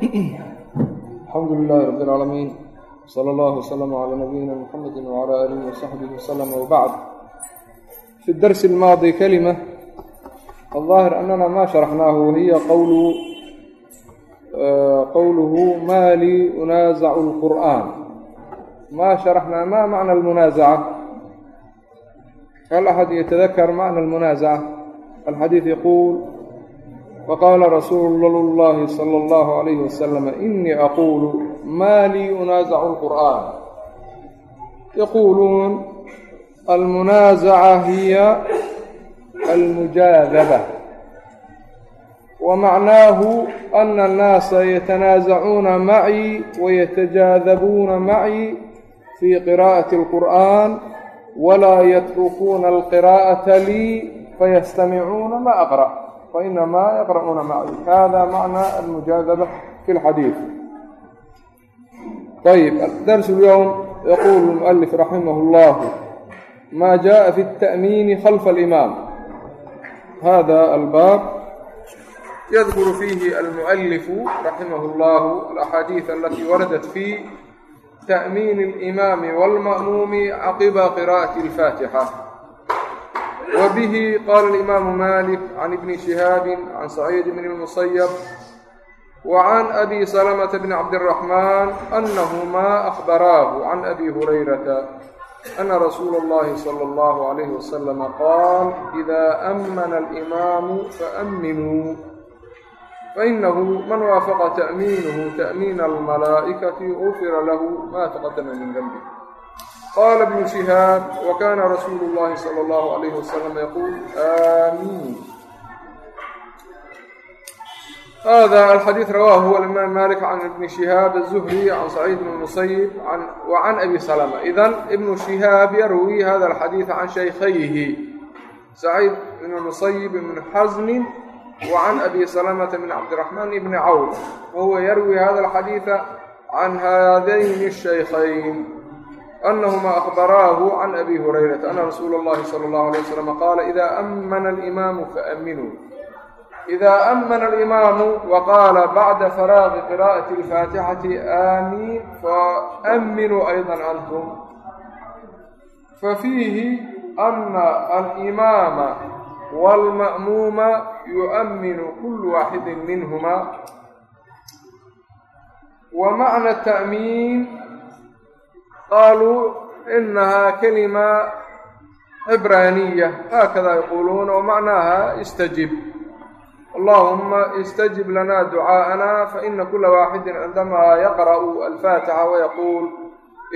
alxamdu lilaahi rabi alcaalamiin sala allahu waslama calaa nabiyina muxamedi wacalaa aalihi wasaxbihi wasalama wabacd fi darsi almaadi kalima aldaahir anana ma sharaxnaahu wahiya qowluhu e, qowluhu maa lii unaazacu lqur'aan maa sharaxnaa maa macna almunaazaca hal axad yatadakar macna almunaazaca alxadiid yaquul faqaala rasuulu llahi sala allahu calayhi wasalam inii aquulu maa lii unaasacu lqur'aan yaquuluun almunaasaca hiya almujaadaba wamacnaahu ana annaasa yatanaasacuuna maci wayatajaadabuuna maci fii qiraa'ati alqur'aan walaa yatrukuuna alqiraa'ata lii fayastamicuuna ma aqra' فإنما يقرؤون معي هذا معنى المجاذبة في الحديث طيب الدرس اليوم يقول المؤلف رحمه الله ما جاء في التأمين خلف الإمام هذا الباب يذكر فيه المؤلف رحمه الله الأحاديث التي وردت في تأمين الإمام والمأموم عقب قراءة الفاتحة وبه قال الإمام مالك عن ابن شهاب عن سعيد بن المصيب وعن أبي سلمة بن عبد الرحمن أنهما أخبراه عن أبي هريرة أن رسول الله صلى الله عليه وسلم قال إذا أمن الإمام فأمنوا فإنه من وافق تأمينه تأمين الملائكة غفر له ما تقدم من ذنبه qala bnu shihaab wa kana rasuulu اllahi salى اllahu alayhi wasalam yaquul amin hada alxadiid rawahu alimaam malik can ibni shihaab aلzuhri can saciid bn musayib wacan abi salama idan ibnu shihaab yarwi hada alxadiida can shaykhayhi saciid ibn musayib ibn xasmin wacan abi salamata min cabdiraxmaan ibni cawn wahuwa yarwi hada alxadiida can haadayni shaykhayn هذين الشيخين أنهما أخبراه عن أبي هريرة أن رسول الله صلى الله عليه وسلم قال إذا أمن الإمام فأمنوا إذا أمن الإمام وقال بعد فراغ قراءة الفاتحة آمين فأمنوا أيضا أنتم ففيه أن الإمام والمأموم يؤمن كل واحد منهما ومعنى التأمين qaaluu inahaa kalima cibraaniya haakada yaquuluuna oo macnaaha istajib allaahuma istajib lanaa ducaa'ana faina kula waaxidin cindamaa yaqra'u alfaatixa wayaquul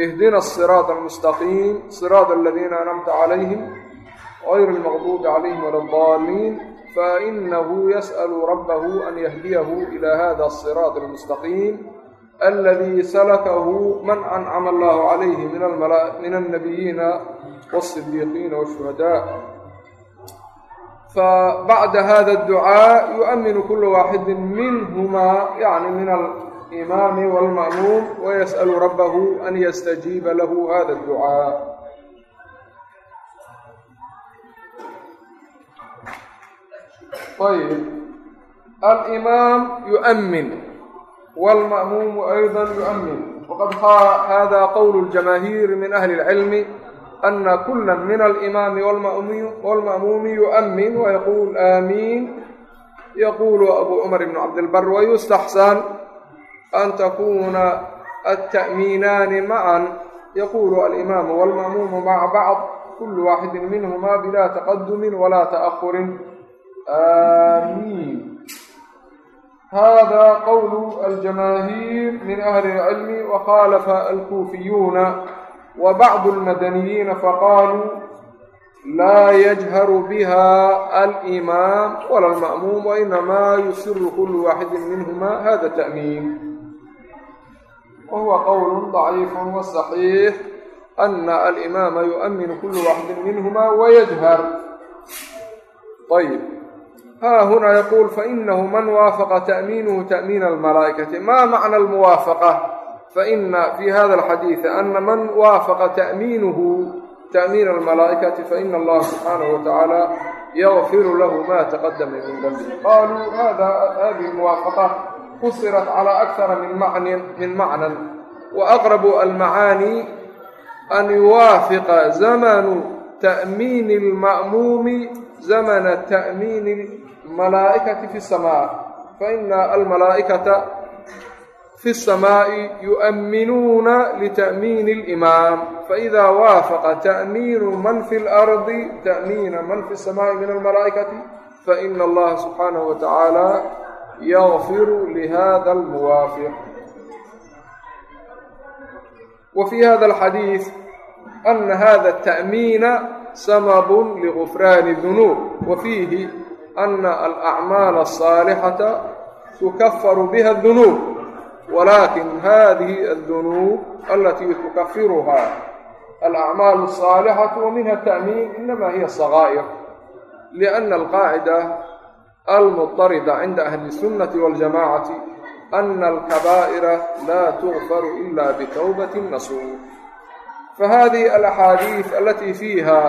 ihdina asiraada almustaqiim siraada aladiina anamta calayhim غayr almaqduubi calayhim wala addaaliin fainahu yas'alu rabbahu an yahdiyahu ila hada asiraad almustaqiim سلكه من أنعم الله عليه من الملا... من النبيين والصديقين والشهداء فبعد هذا الدعاء يؤمن كل واحد منهما يعني من الإمام والمأموم ويسأل ربه أن يستجيب له هذا الدعاء طيب الإمام يؤمن والمأموم أيضا يؤمن وقد هذا قول الجماهير من أهل العلم أن كلا من الإمام والمأموم يؤمن ويقول آمين يقول أبو عمر بن عبد البر ويستحسن أن تكون التأمينان معا يقول الإمام والمأموم مع بعض كل واحد منهما بلا تقدم ولا تأخر آمين hada qwl aljamaahiir min ahli اlcilmi wkhalafa alkuufiyuuna wbacd اlmadaniyiina faqaluu laa yjharu biha alimaam wala اlma'muum wainama yusiru kulu waaxidi minhuma hada ta'miin wahuwa qowl ضaciif wصaxiix ana alimaama yuؤminu kulu waaxidi minhuma wyjhar ayb ha huna yaquul fainahu man waafaqa ta'miinuhu ta'miin almalaa'ikati ma macna almuwaafaqa faina fi hada alxadiidi ana man waafaqa ta'miinuhu ta'miin almalaa'ikati faina allaha subxaanahu watacaala yagfiru lahu ma taqadama min danbi qaaluu hada hadihi almuwaafaqa fusirat calaa akara min macnin min macnan waaqrabu almacaani an yuwaafiqa zamanu ta'miini alma'muumi zamana ta'miini الmalaa'ikaةi fi الsamاء faإna almalaa'ikaةa fi الsamaaءi yuؤminuuna لتأmiini الإimaam faإida waafaqa تأmiinu man fi الأrضi تأmiina man fi الsamaaءi min الmalaa'ikaةi faإna اllaha subxaanaه وataعaalى yغfir lhada الmuwaafiq وفي هذا الحديث أن هذا التأمين سبب لغفران الذنوب وفيه أن الأعمال الصالحة تكفر بها الذنوب ولكن هذه الذنوب التي تكفرها الأعمال الصالحة ومنها التأمين إنما هي الصغائر لأن القاعدة المضطردة عند أهل السنة والجماعة ana alkabaa'ira laa tugfar ila bitawbati nasuur fahadihi alaxaadiis alatii fiiha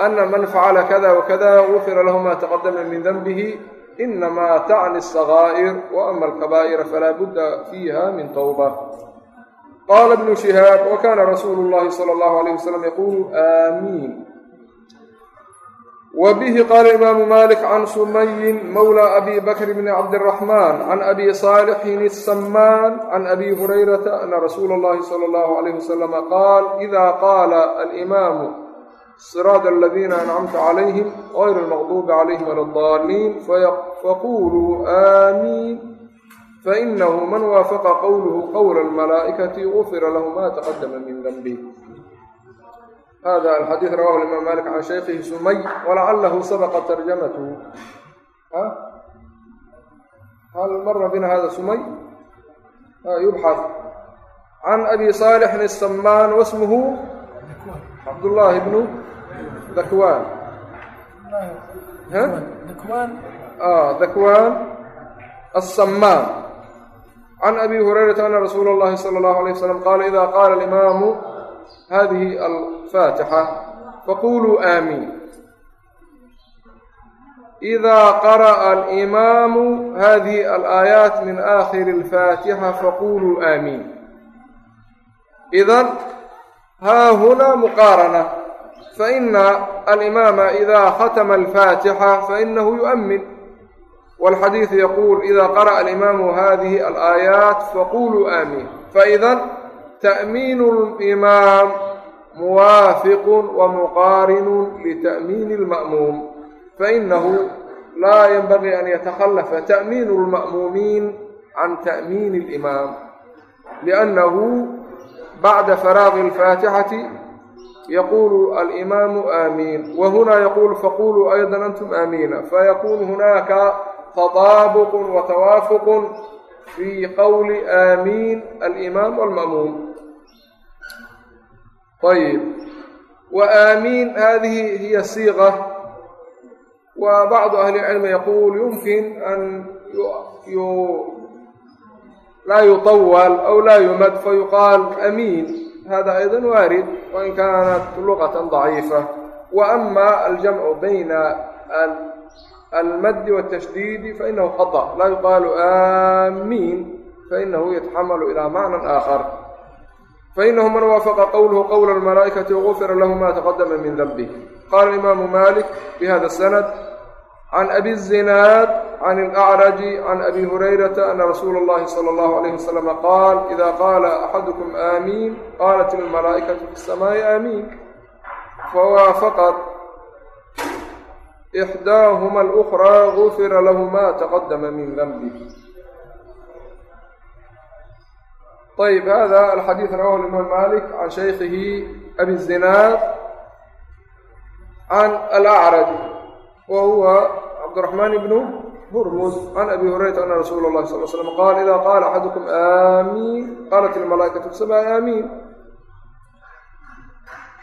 ana man facala kada wakada gufira lahu ma taqadama min danbihi inama tacni الصagaa'ir waama alkabaa'ira falaa budda fiiha min tawba qala ibnu shihaab wakana rasuulu اllahi salى اllahu alayh wasalam yaqulu aamiin wbihi qaala imaamu malik can sumayin mawla abi bakr bni cabdiraxmaan can abi saalixin asamaan can abi hurayrata ana rasuula اllahi salى اllahu alayh wasalama qaal ida qaala alimaamu siraada aladiina ancamta calayhim gayr almaqduubi calayhim wala adaalliin faquuluu aamiin fainahu man waafaqa qowluhu qowla almalaa'ikati gufira lahu ma taqadama min danbih hada alxadiid rawahu alimaam malik can shaykhihi sumay walacalahu sabaqa tarjamatuhu hal mara bina hada sumay yubxaث can abi saalixin asamaan wasmuhu cabdullaahi bnu dakwaan dakwaan asamaan can abi hurayrata ana rasuula اllahi salى اllahu alيyه wasalam qaala ida qaala alimaamu hadihi alfaatixa faquluu aamiin إida qara'a alimaamu hadihi alaayaat min aakhiri alfaatixa faquluu aamiin idan haa huna muqaarana faina alimaama ida khatma alfaatixa fainahu yu'min wاlxadiidu yaquul ida qara'a alimaamu hadihi alaayaat faquluu aamiin faidan ta'miinu limaam muwaafiqun wa muqaarinun lita'miini lma'muum fainahu laa yanbagii an yatakhallafa ta'miinu lma'muumiin can ta'miini alimaam liannahu bacda faraaqi yaquulu alimaamu aamiin wa hunaa yaquulu faquluu aydan antum aamiina fayakunu hunaaka tadaabuqun wa tawaafuqun fii qowli aamiin alimaam walma'muum ayb wa aamiin hadihi hiya siiqa wa bacdu ahli lcilmi yaquul yumkin an laa yuطawal aw laa yumad fayuqaal amiin hada aydan waarid wain kaanat luqatan daciifa wa ama aljamcu bayna almaddi waltashdiidi fainahu khata laa yuqaalu aamiin fainahu yatxamalu ilaa macnan aakhar fainahu man waafaqa qowluhu qowla almalaa'ikati gufira lahu ma taqadama min danbih qaala imaamu malik bihada sanad can abi zinaad can alacraji can abi hurayrata ana rasuula اllahi salى اllahu alayh wasalama qaal ida qaala axadukum aamiin qaalat ilmalaa'ikatu fi الsamaa'i aamiin fawaafaqat ixdaahuma alأkhraa gufira lahu ma taqadama min danbih ayb hada alxadiid rawahu imaam malik can shaykhihi abi zinaad can alacraj wa huwa cabdiraxmaan ibnu hurmus can abi hurayrata ana rasuula اllahi sal slam qaal ida qaala axadukum aamiin qaalat ilmalaa'ikatu sama aamiin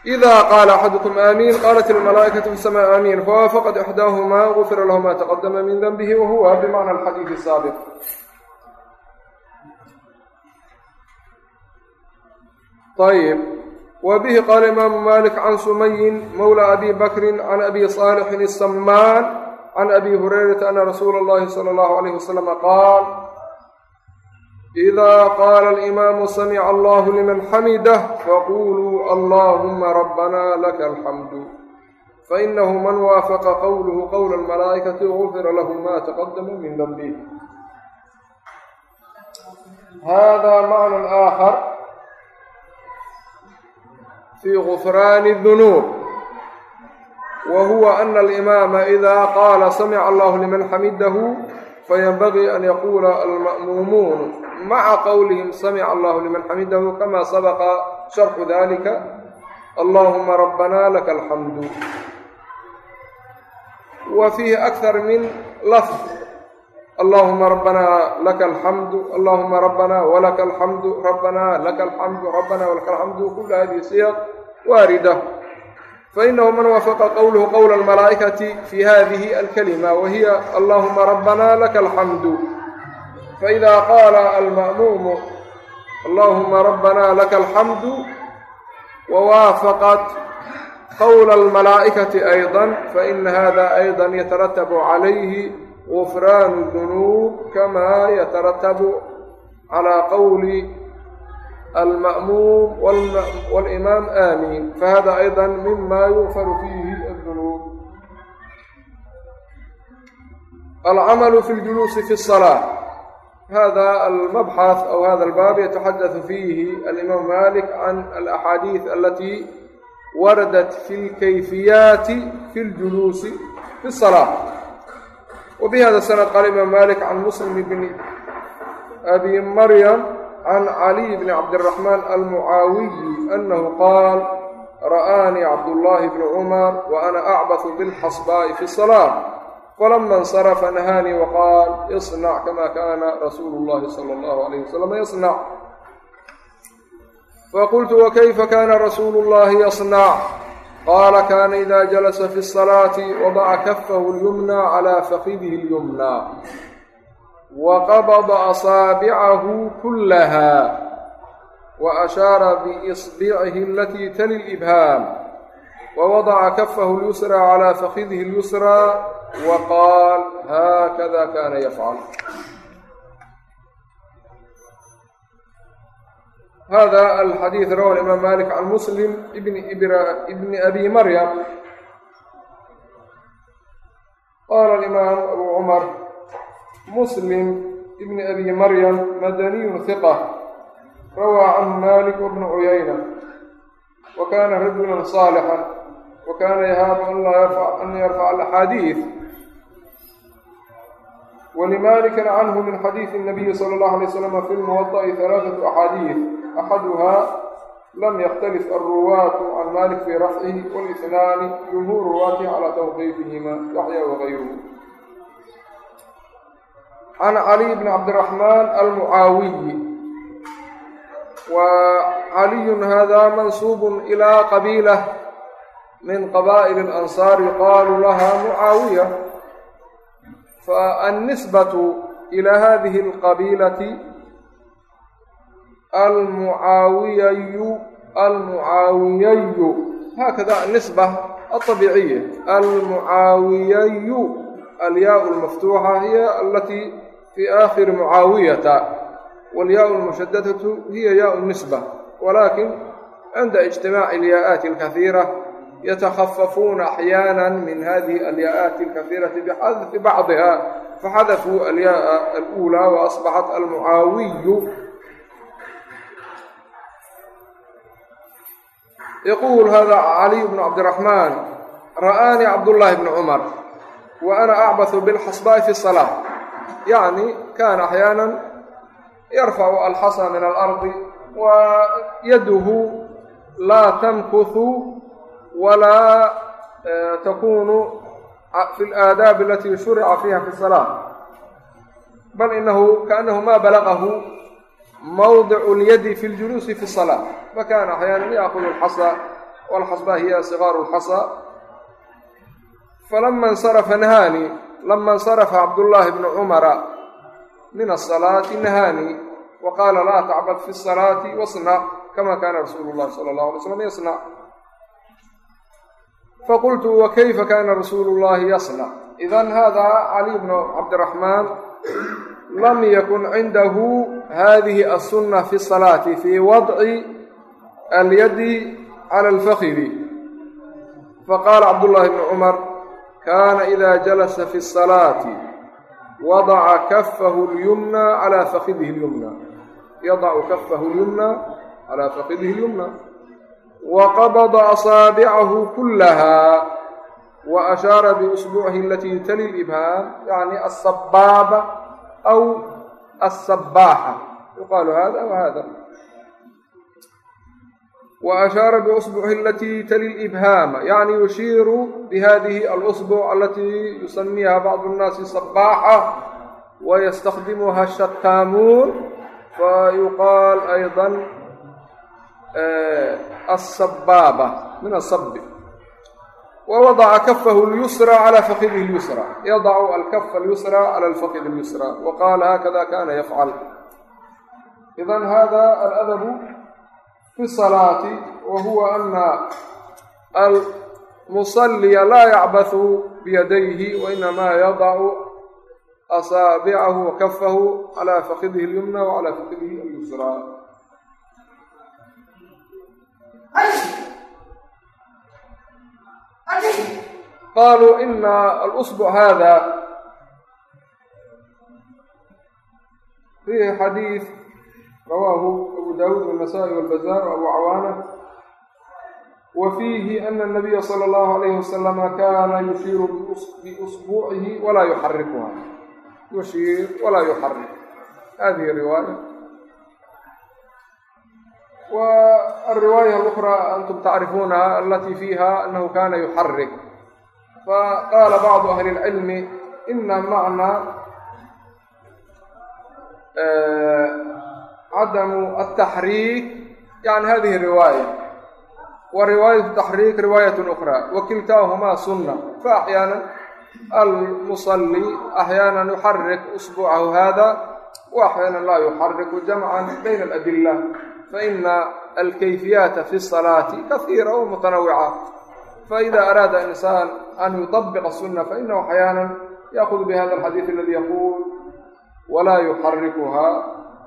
إida qaala axadukum aamiin qaalat ilmalaa'ikatu fi sama aamiin fawaafaqat ixdaahumaa gufira lahu ma taqadama min denbihi wa huwa bimacna alxadiidi saabiq ayb wa bihi qaala imaamu malik can sumayin mawla abi bakrin can abi saalixin asamaan can abi hurayrata ana rasuula allahi sala allahu alayh wasalam qaal idaa qaala alimaamu samica allahu liman xamidah faquluu allaahuma rabbana laka alxamdu fainahu man waafaqa qowluhu qowla almalaa'ikati gufira lahu ma taqadama min danbih hada macna aakhar fii gufraani dunuub wa huwa ana alimaama idaa qaala samica allahu liman xamidahu fayanbagii an yaquula alma'muumuun maca qowlihim samica allahu liman xamidahu kama sabaqa sharxu dalika allaahuma rabbana laka alxamdu wa fiihi akthar min lafd allahuma rabbana laka alxamdu allahuma rabbana walaka alxamdu rabbana laka alxamdu rabbana walaka alxamdu kula hadihi siyaq waarida fainahu man waafaqa qowluhu qowla almalaa'ikati fi hadihi alkalima wa hiya allahuma rabbana laka alxamdu faida qaala alma'muumu allahuma rabbana laka alxamdu wawaafaqat qowla almalaa'ikati aydan faina hada aydan yataratabu calayhi gufraanu dunuub kama yataratabu calaa qowli alma'muum walimaam aamiin fahada ayda mima yugfaru fiihi adunuub alcamalu fi ljuluusi fi salaa hada almabxath aw hada albaab yataxaddathu fiihi alimaam malik can alaxaadiid alati waradat fi lkayfiyaati fi ljuluusi fi salaa wabi hada sanad qaala imaam malik can muslim bni abi maryam بن أبي مريم عن علي بن عبد الرحمن المعاوي أنه قال رآني عبد الله بن عمر وأنا أعبث بالحصباء في الصلاة فلما انصرف نهاني وقال اصنع كما كان رسول الله صلى الله عليه وسلم يصنع فقلت وكيف كان رسول الله يصنع قال كان إذا جلس في الصلاة وضع كفه اليمنى wa qabada asaabicahu kullaha wa ashaara biisbicihi alatii tali libhaam wa wadaca kafahu lyusra calaa fakidihi lyusraa wa qaal haakada kaana yafcal hada alxadiid rawahu imaam malik can muslim bn bn abi maryam qaala imaam abu cumar ابن أبي مريم مدني ثقة روى عنه مالك وابن عيينة وكان رجلا صالحا وكان يهاب أن لا يرفع أن يرفع الأحاديث ولمالك عنه من حديث النبي صلى الله عليه وسلم في الموضع ثلاثة أحاديث أحدها لم يختلف الرواة عن مالك في رفعه والاثنان جمهور رواته على توقيفهما يحيى وغيره can caliy bni cabdiraxmaan almucaawiyi wa caliyun hada mansuubun ilaa qabiilah min qabaa'il alansaari qaaluu lahaa mucaawiya faannisbatu ilaa hadihi alqabiilati almucaawiyayu almucaawiyayu haakada annisba alطabiiciya almucaawiyayu alyaau lmaftuuxa hiya alatii fii aakhiri mucaawiyata waalyaau lmushadadatu hiya yaau nisba walaakin cinda ijtimaaci alyaa'aati alkaiira yatakhafafuuna axyaana min hadihi alyaa'aati alkaiirati bixadfi bacdiha faxadafuu alyaaa aluulaa waasbaxat almucaawiyu yaquul hada caliy bnu cabdiraxmaan ra'aanii cabdullaahi bni cumar wa ana acbathu bilxasbaa'i fi salaa yani kaana axyaanan yarfacu alxasa min alardi wa yaduhu laa tamkuhu walaa takunu fi alaadaabi alati shurica fiiha fi salaa bal inahu kaanahu ma balagahu mawdicu lyadi fi ljuluusi fi salaa fakana axyaanan yaakudu alxasa walxasba hiya sigaaru alxasa falama insarafa nahaani lama insarafa cabdullaahi bnu cumara min asalaati nahaani wa qaala laa tacbad fi salaati wasna kama kaana rasuulu llahi sala allahu alay slam yasna faqultu wa kayfa kaana rasuulu llahi yasna idan hada cali bnu cabdiraxmaan lam yakun cindahu hadihi asunna fi salaati fi wadci alyadi cala alfakhiri faqaala cabdullaahi bnu cumar kaana idaa jalasa fi salaati wadaca kafahu lyumna calaa fakidihi lyumna yadacu kafahu lyumna calaa fakidihi lyumna wa qabada asaabicahu kullahaa wa ashaara biusbuucihi alatii tali libhaam yacni asabaaba aw asabaaxa yuqaalu hada wa hada وأشhاaر بأصبعه التي تلي الإبهاam يعني يشير بهذه الأصبع التي يسميها بعض الناس صباحة ويستخدمها الشتاamuun فيقال أيضا الصباaبة من الصب ووضع كفه اليسرى على فخذه اليسرى يضع الكف اليسرى على الفخذ اليسرى وقال هكذا كان يفعل إذا هذا الأدب fi salaati wa huwa ana almusaliya laa yacbathu biyadayhi wa inamaa yadacu asaabicahu wa kafahu calaa fakidihi alyumna wa calaa fakidihi alyusra. Qaaluu ina alusbuc hada fiihi xadiis rawaahu abu daawuud wالnasa'i wاlbazaar abu cawaana wa fiihi ana الnabiya salى اllahu alayhi wasalama kana yushiiru biusbuucihi walaa yuxarikuha yushiir walaa yuxarik hadihi riwaaya والرواية الأخرى أنتم تعرفونها التي فيها أنه كان يحرك فقال بعض أهل العلم إن معنى cadamu ataxriik yani hadihi riwaaya wa riwaayat taxriik riwaayat ukraa wa kiltaahumaa sunna fa axyaanan almusali axyaanan yuxarik usbuucahu hada wa axyaanan laa yuxariku jamca bayna aladila faina alkayfiyaata fi salaati kahiira wa mutanawica faida araada insaan an yuطabiqa sunna fainahu axyaanan yaakudu bihada alxadiis aladi yaquul walaa yuxarikuha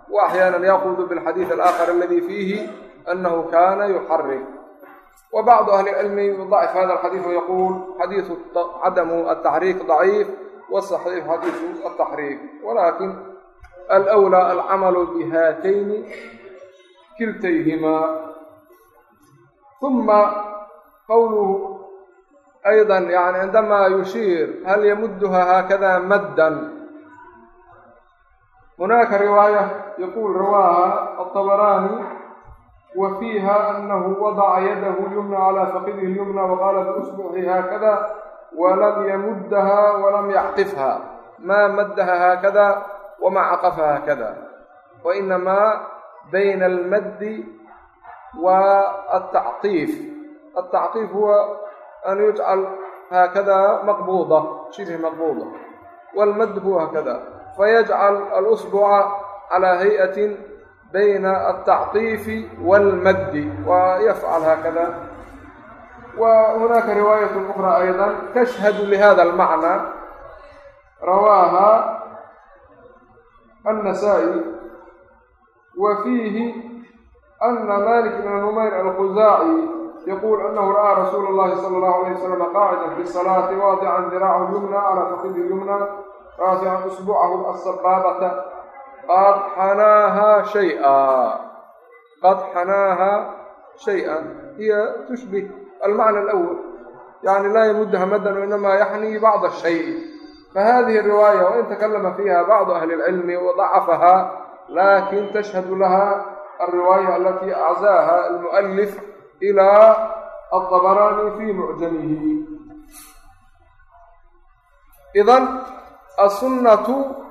وأحيانا يأخذ بالحديث الآخر الذي فيه أنه كان يحرك وبعض أهل العلم يضعف هذا الحديث ويقول حديث عدم التحريك ضعيف والصحيح حديث التحريك ولكن الأولى العمل بهاتين كلتيهما ثم قوله أيضا يعني عندما يشير هل يمدها هكذا مدا هناك رواية يقول رواها الطبراني وفيها أنه وضع يده اليمنى على فخذه اليمنى وقال بأصبعه هكذا ولم يمدها ولم يعطفها ما مدها هكذا وما عقفها هكذا وإنما بين المد والتعطيف التعطيف هو أن يجعل هكذا مقبوضة شبه مقبوضة والمد هو هكذا فيجعل الأصبع على هيئة بين التعطيف والمد ويفعل هكذا وهناك رواية أخرى أيضا تشهد لهذا المعنى رواها النسائي وفيه أن مالك بن نمير الخزاعي يقول أنه رأى رسول الله صلى الله عليه وسلم قاعدا في الصلاة واضعا ذراعه اليمنى qad xanaahaa shaya qad xanaahaa shay-an hiya tushbih almacna alawal yani laa yamuduha madan inama yaxnii bacda ashay fahadihi riwaaya wain takalama fiiha bacdu ahli اlcilmi wadacafaha laakiin tashhadu laha alriwaaya alati aczaaha almualif ila aldabarani fi mucjamihi idan asunatu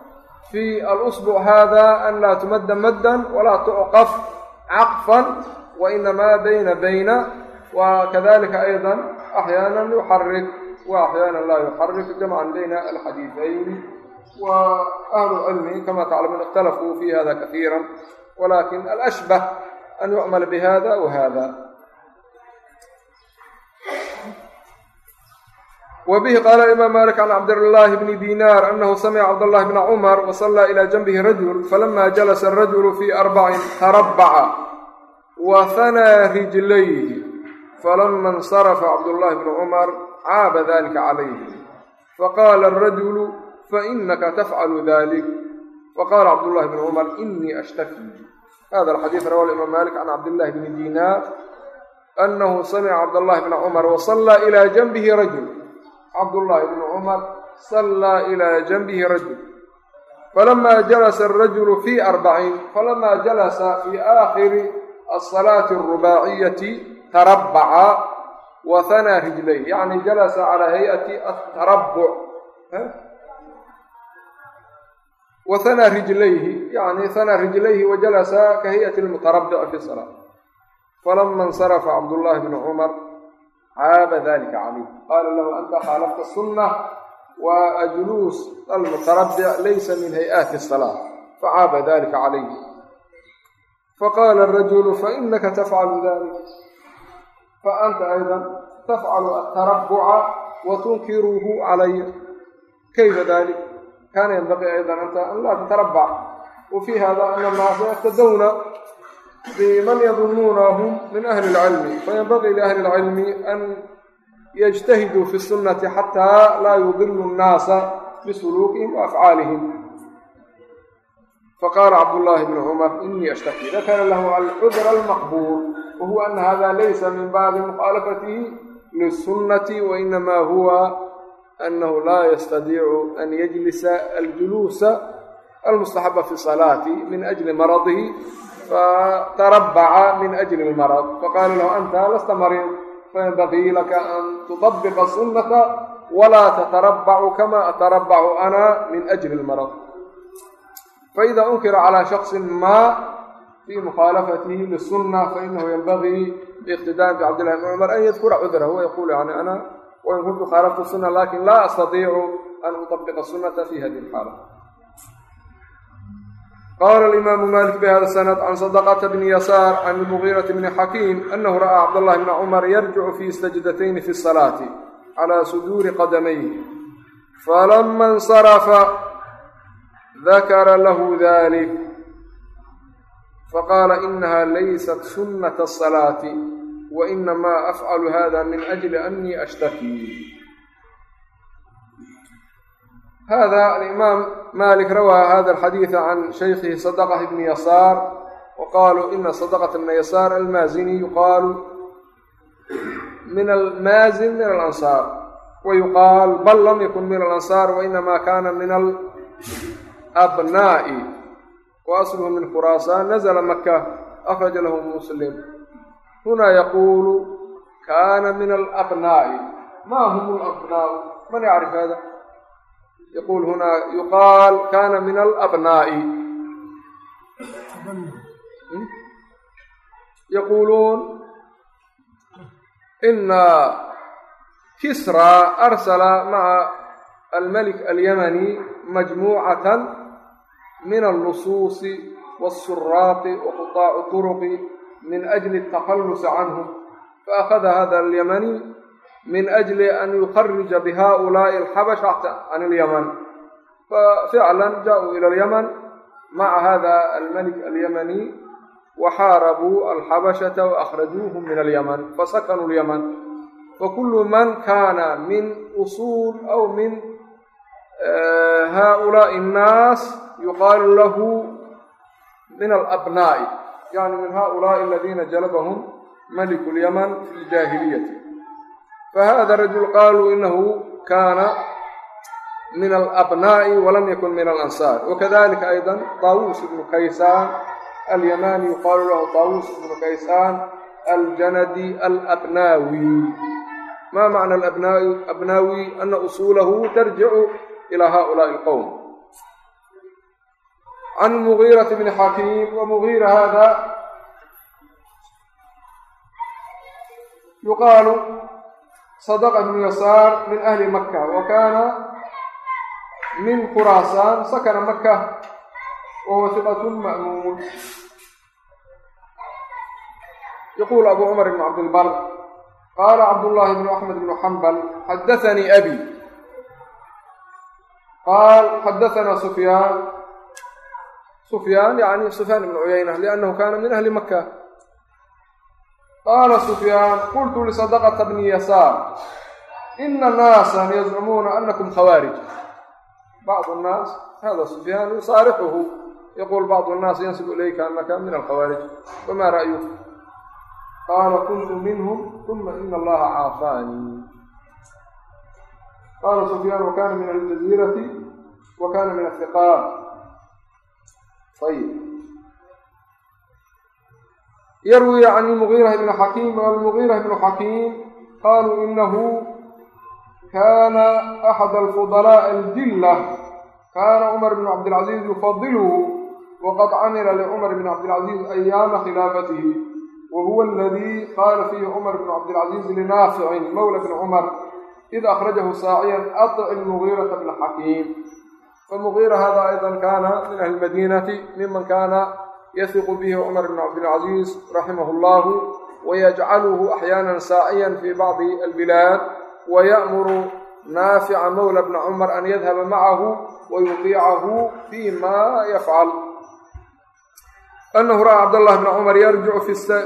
إلى الطبراني في معجمه إذا السنة في الأصبع هذا أن لا تمد مدا ولا تعقف عقفا وإنما بين بين وكذلك أيضا أحيانا يحرك وأحيانا لا يحرك جمعا بين الحديثين وأهل العلم كما تعلمون اختلفوا في هذا كثيرا ولكن الأشبه أن wbihi qaala imam malik can cabdilaahi bni dinar anahu samica cabdاllahi bna cumar wasallaa ilaa janbihi rajul falama jalasa arajulu fii arbacin tarabbaca wa hanaa rijlayhi falama insarafa cabdullahi bnu cumar caaba dalika calayhi faqaala arajulu fainaka tafcalu dalik faqala cabdullahi bnu cumar inii ashtaki hada alxadiid rawahu imam malik can cabdillahi bni dinar anahu samica cabdallahi bna cumar wasallaa ilaa janbihi rajul cabdullaahi bnu cumar sallaa ilaa janbihi rajul. Falamaa jalasa arajulu fii arbaciin falamaa jalasa fii aakhiri asalaati arubaaciyati tarabbaca wa hanaa rijlayh yacni jalasa calaa hay'ati atarabbuc wa hanaa rijlayhi yani hanaa rijlayhi wa jalasa ka hay'ati almutarabbici fi salaa falama insarafa cabdullaahi bnu cumar caaba dalika calayh qaala lahu anta khaalafta sunna wa ajuluus almutarabic laysa min hay'aati salaa facaaba dalika calayh faqaala arajulu fainaka tafcalu dalik faanta ayda tafcalu atarabuca wa tunkiruhu calaya kayfa dalik kaana yanbaqii ayda anta an laa tatarabac wa fii hada ana naasa yaftadowna أن الناس يقتدون بمن يظنونهم من أهل العلم فينبغي لأهل العلم أن يجتهدوا في السنة حتى لا يضلوا الناس بسلوكهم وأفعالهم فقال عبد الله بن عمر إني أشتكي ذكر له العذر المقبول وهو أن هذا ليس من باب مخالفته للسنة وإنما هو أنه لا يستطيع أن يجلس الجلوس المستحب في الصلاة من ftarabaca min ajli lmarad faqaala lahu anta lasta mariid fayanbagii laka an tuطabiqa sunnata walaa tatarabacu kama atarabacu ana min ajli lmarad faida unkira calaa shaksin ma fi mukhaalafatihi lisunna fainahu yanbagii liiqtidaan bicabdillahi bn cumar an yadkura cudrahu wayaqulu yani ana wain kuntu khaalaftu sunna laakiin la astatiicu an uطabiqa sunata fi hadihi lxaala qala imaamu malik bi hada sanad can sadaqata bni yasaar can lmugiirati bni xakiim anahu ra'aa cabdllahi bna cumar yarjicu fi sajdatayni fi salaati calaa suduuri qadamayhi falama insarafa dakara lahu dalik faqaala inaha laysat sunnata asalaati wa inamaa afcalu hada min ajli anii ashtaki hada alimaam malik rawaa hada alxadiida can shaykhihi sadaqah ibni yasaar wa qaluu ina sadaqata ibna yasaar almaazini yuqaalu min almaazin min alansaar wa yuqaal bal lam yakun min alansaar wainama kana min alabnaa'i wa asluhu min khuraasaan nazla maka akraja lahu muslim huna yaquulu kaana min alabnaa'i ma hum alabnaa'u man yacrif hada yaquul hunaa yuqaal kaana min alabnaa'i yaquuluun ina kisra arsala maca almalik alyamani majmuucatan min alnusuusi waasuraaqi waquطaaci turuqi min ajli atakallusa canhum faakada hada alyamani min ajli an yukharija bihaulaai alxabasha can ilyaman faficlan jaauu ila alyaman maca hada almalik alyamani waxaarabuu alxabashata waahrajuuhum min alyaman fasakanuu lyaman fakulu man kana min usuul aw min haulaai annaas yuqaalu lahu min alabnaa'i yani min haulaai aladiina jalabahum maliku lyaman fi ljaahiliyati fahada rajul qaaluu inahu kaana min alabnaa'i walam yakun min alansaar wakadalika ayda taawuus ibnu kaysaan alyamani yuqaalu lahu taawuus ibnu kaysaan aljanadi alabnaawi ma macna alabnaawi ana usuulahu tarjicu ilaa haulaai alqowm can mugiirati bni xakiim wamugiira hada yuqaalu sadaqa ibnu yasaar min ahli makka wa kaana min khuraasaan sakana maka wahuwa hiqatun ma'muun yaquul abu cumar ibn cabdilbar qaala cabdullahi bnu axmed bnu xambal xadaanii abi qaal xadaanaa sufyaan sufyaan yani sufyaan ibnu cuyayna liannahu kaana min ahli maka qaala sufyaan qultu lisadaqata bni yasaar ina naasan yazcumuuna anakum khawaarij bacdu nnaas hada sufyaan yusaarixuhu yaquul bacdu nnaas yansibu ilayka anaka min alkhawaarij wama ra'yuk qaala kuntu minhum uma ina allaha caafaanii qaala sufyaan wakana min aljaziirati wa kana min ahiqaat ayib yarwi can lmugiira bni xakiim almugiira bnu xakiim qaaluu inahu kana axad alfudalaaء aljilla kana cumar bn cabdilcaziz yufadilhu wqad camila licumar bn cabdilcaziz ayaama khilaafatihi wa huwa aladi qaala fiihi cumar bn cabdilcaziz linaaficin mawla bni cumar id akhrajahu saaciyan atic mugiirata bna xakiim famugiira hada ayda kana min ahli madinati miman kana yasiqu bihi cumar bn cabdilcaziiz raximah اllahu wayajcaluhu axyaana saaciyan fi bacdi albilaad waya'muru naafica mawla bna cumar an yadhaba macahu wayutiicahu fi ma yafcal anahu ra'aa cabdاllahi bna cumar yarjicu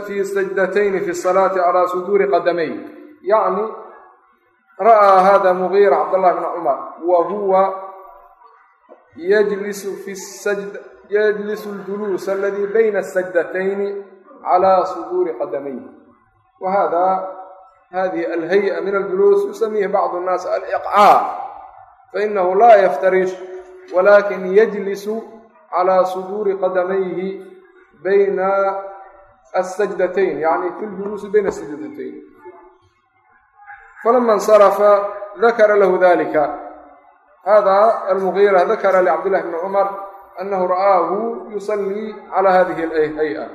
fi sajdatayni fi salaati calaa suduuri qadamay yacni ra'aa hada mugiira cabdallahi bna cumar wa huwa yajlisu fi sajd yajlisu ljuluus aladii bayna asajdatayni calaa suduuri qadamay wa hada hadihi alhay-a min aljuluus yusamiihi bacdu الnaas aliqcaa fainahu laa yaftarish walakin yajlisu calaa suduuri qadamayhi bayna asajdatayn yani fi ljuluusi bayna asajdatayn falama insarafa dakara lahu dalika hada almugiira dakara licabdillahi bni cumar anahu ra'aahu yusallii cala hadihi alhay-a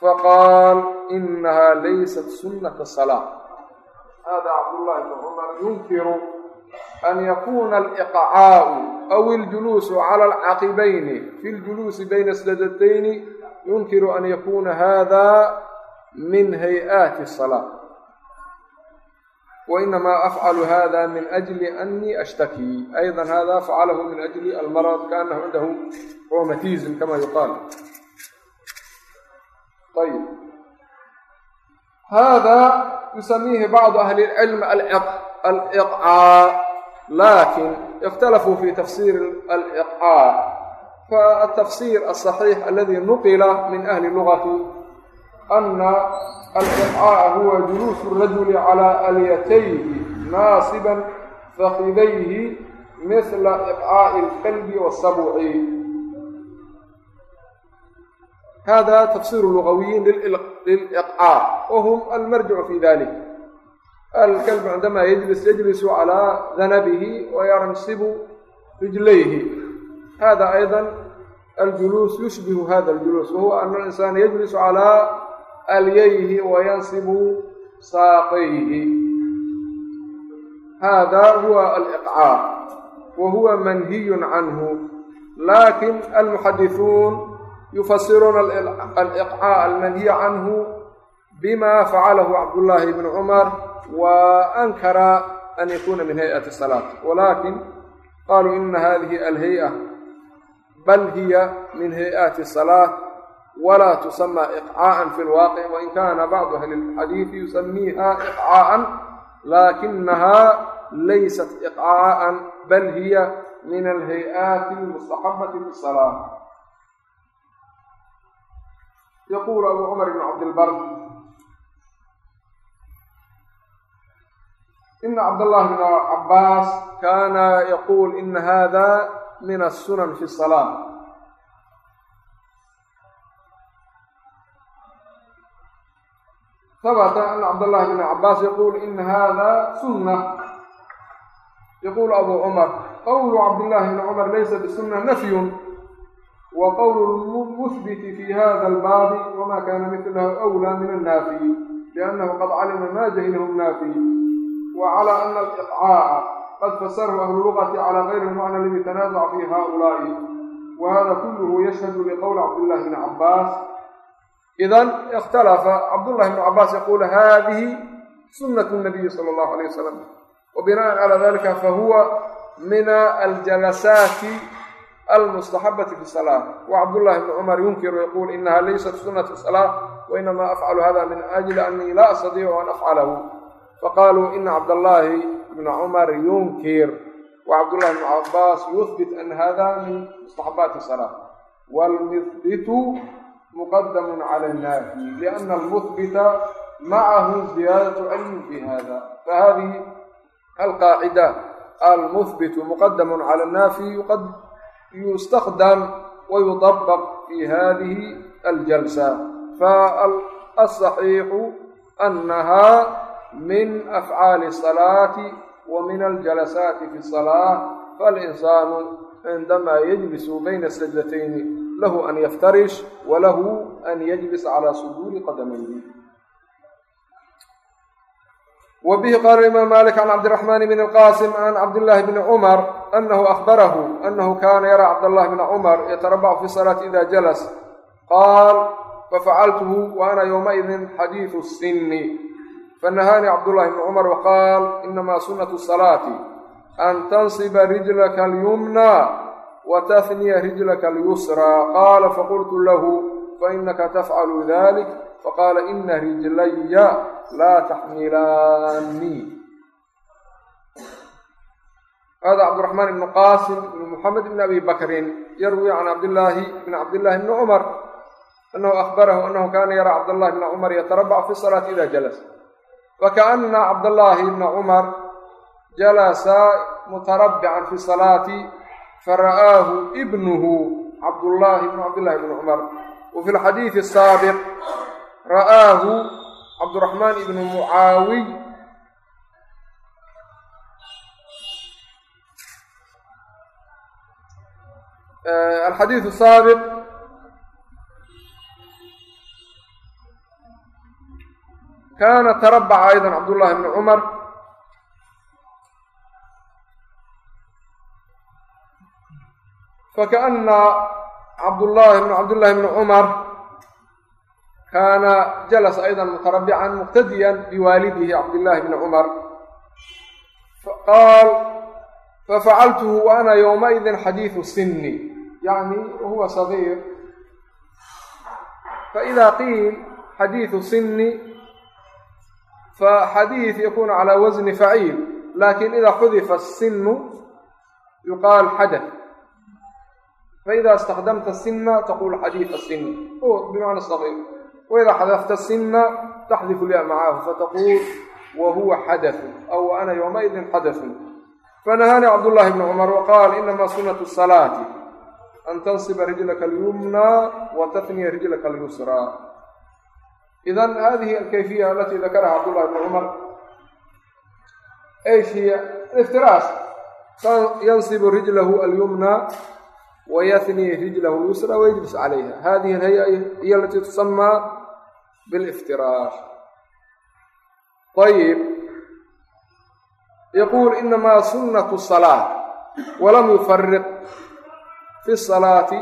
faqaal inaha laysat sunata salaa hada cabdullahi bni cumar yunkiru an yakuna aliqcaau aw iljuluusu cala alcaqibayni fi ljuluusi bayna sadatayni yunkiru an yakuna hada min hay'aati الsalaa wainamaa afcalu hada min ajli anii ashtakii ayضa hada facalahu min ajli almarad kaanahu cindahu romatism kama yuqaal ayb hada yusamiihi bacdu ahli اlcilm aliqcaa lakin اkhtalafuu fi tafsir aliqcaa faالtafsir aلصaxiix aladi nuqila min ahli lugati ana alqicaa'a huwa juluusu rajuli calaa alyatayhi naasiban fakidayhi misla iqcaa'i alqalbi wasabci hada tafsiru lugawiyiin lilqcaa wa hum almarjicu fi dalik alkalbu cindamaa yajlis yajlisu calaa danabihi wayansibu rijlayhi hada ayda aljuluus yushbihu hada aljuluus wahuwa ana alinsaana yajlisu calaa alyayhi wayansibu saaqayhi. Hada huwa aliqcaa wa huwa manhiyu canhu laakiin almuxadisuun yufasiruuna aliqcaa almanhiya canhu bima facalahu cabdullaahi bnu cumar wa ankara an yakuna min hay'ati salaat walakin qaluu ina hadihi alhay-a bal hiya min hay'ati salaa wla tusama iqcaaءa fi lwaaqic wain kana bacdu ahli اlxadiidi yusamiiha iqcaaءa lakinaha laysat iqcaaءa bal hiya min alhay-aati اlmustaxabati fi الsalaa yaqulu abu cumar bn cabdilbar ina cabdاllahi bn cabaas kana yaqul ina hada min الsunan fi الsalaa ثبت أن عبد الله بن عباس يقول إن هذا سنة يقول أبو عمر قول عبد الله بن عمر ليس بسنة نفي وقول المثبت في هذا الباب وما كان مثله أولى من النافي لأنه قد علم ما جهله النافي وعلى أن الإقعاء قد فسره أهل اللغة على غير المعنى الذي تنازع فيه هؤلاء وهذا كله يشهد لقول عبد الله بن عباس idan ikhtalafa cabdullahi bnu cabaas yaquul hadihi sunat nabiyi sala allahu alayh wasalam wa binaan calaa dalika fahuwa min aljalasaati almustaxabati fi salaa wa cabdullahi bni cumar yunkiru yaquul inaha laysat sunat salaa wainama afcalu hada min ajli anii la astadiicu an afcalahu faqaluu ina cabdallaahi bna cumar yunkir wa cabdullahi bn cabaas yuhbit an hada min mustaxabaati salaa wlmuhbitu muqadamu cala annaafi liana almuhbita macahu ziyaadatu cilmin fi hada fahadihi alqaacida almuhbitu muqadamu cala annaafi yustakdam wayudabaq fi hadihi aljalsa faalsaxiixu annaha min afcaali salaati wa min aljalasaati fi salaa falinsaanu cindamaa yajlisu bayna sajdatayni lahu an yaftarish wa lahu an yajlis calaa suduuri qadamayhi w bihi qaala imaam malik can cabdiraxmaan bn alqasim can cabdillaahi bni cumar anahu ahbarahu anahu kaana yaraa cabdallahi bna cumar yatarabacu fi salaati ida jalas. Qaal fafacaltuhu wa ana yowmaidin xadiidu sini fanahaanii cabdullahi bni cumar waqaal inamaa sunatu salaati an tansiba rijlaka alyumna watahniya rijlaka alyusraa qaala faqultu lahu fainaka tafcalu dalik faqaala ina rijlaya laa taxmilaanii hada cabdiraxmaan ibnu qaasim ibnu moxamed ibni abi bakrin yarwi can cabdillaahi bn cabdillahi bni cumar anahu ahbarahu anahu kaana yaraa cabdallahi bna cumar yatarabacu fi salaati ida jalas fakaana cabdallahi bna cumar jalasa mutarabbican fi salaati fara'aahu ibnuhu cabdullahi bnu cabdillahi bni cumar wa fi lxadiidi asaabiq ra'aahu cabduraxmaan ibnu mucaawiy alxadiidu saabiq kaana tarabaca ayda cabdullahi bni cumar fakaana cabdullahi bn cabdillahi bni cumar kaana jalasa ayda mutarabican muqtadiyan biwaalidihi cabdillahi bni cumar qaal fafacaltuhu wa ana yowmaidin xadiidu sini yani wahuwa sagiir faida qiil xadiidu sini faxadiid yakunu calى wasni faciil laakiin ida xudifa sinu yuqaal xadath faida اstakdamta sina taqul xadiid sini bimacna sagiir waidaa xadafta sina taxdifu lya macahu fataqul wa huwa xadaثu aw ana yowmaidin xadaثun fanahani cabdullahi bni cumar waqaal inama sunatu salaati an tansiba rijlaka alyumna wa tatniya rijlaka alyusraa idan hadihi alkayfiya alati dakaraha cabdullahi bni cumar ايش هي الافتراس ينصب رجله اليمنى wayathnii rijlahu lyusra wayajlis calayha hadihi alhay-a hiya alatii tusamaa biliftiraash ayib yaquul inamaa sunnatu salaa walam yufariq fi salaati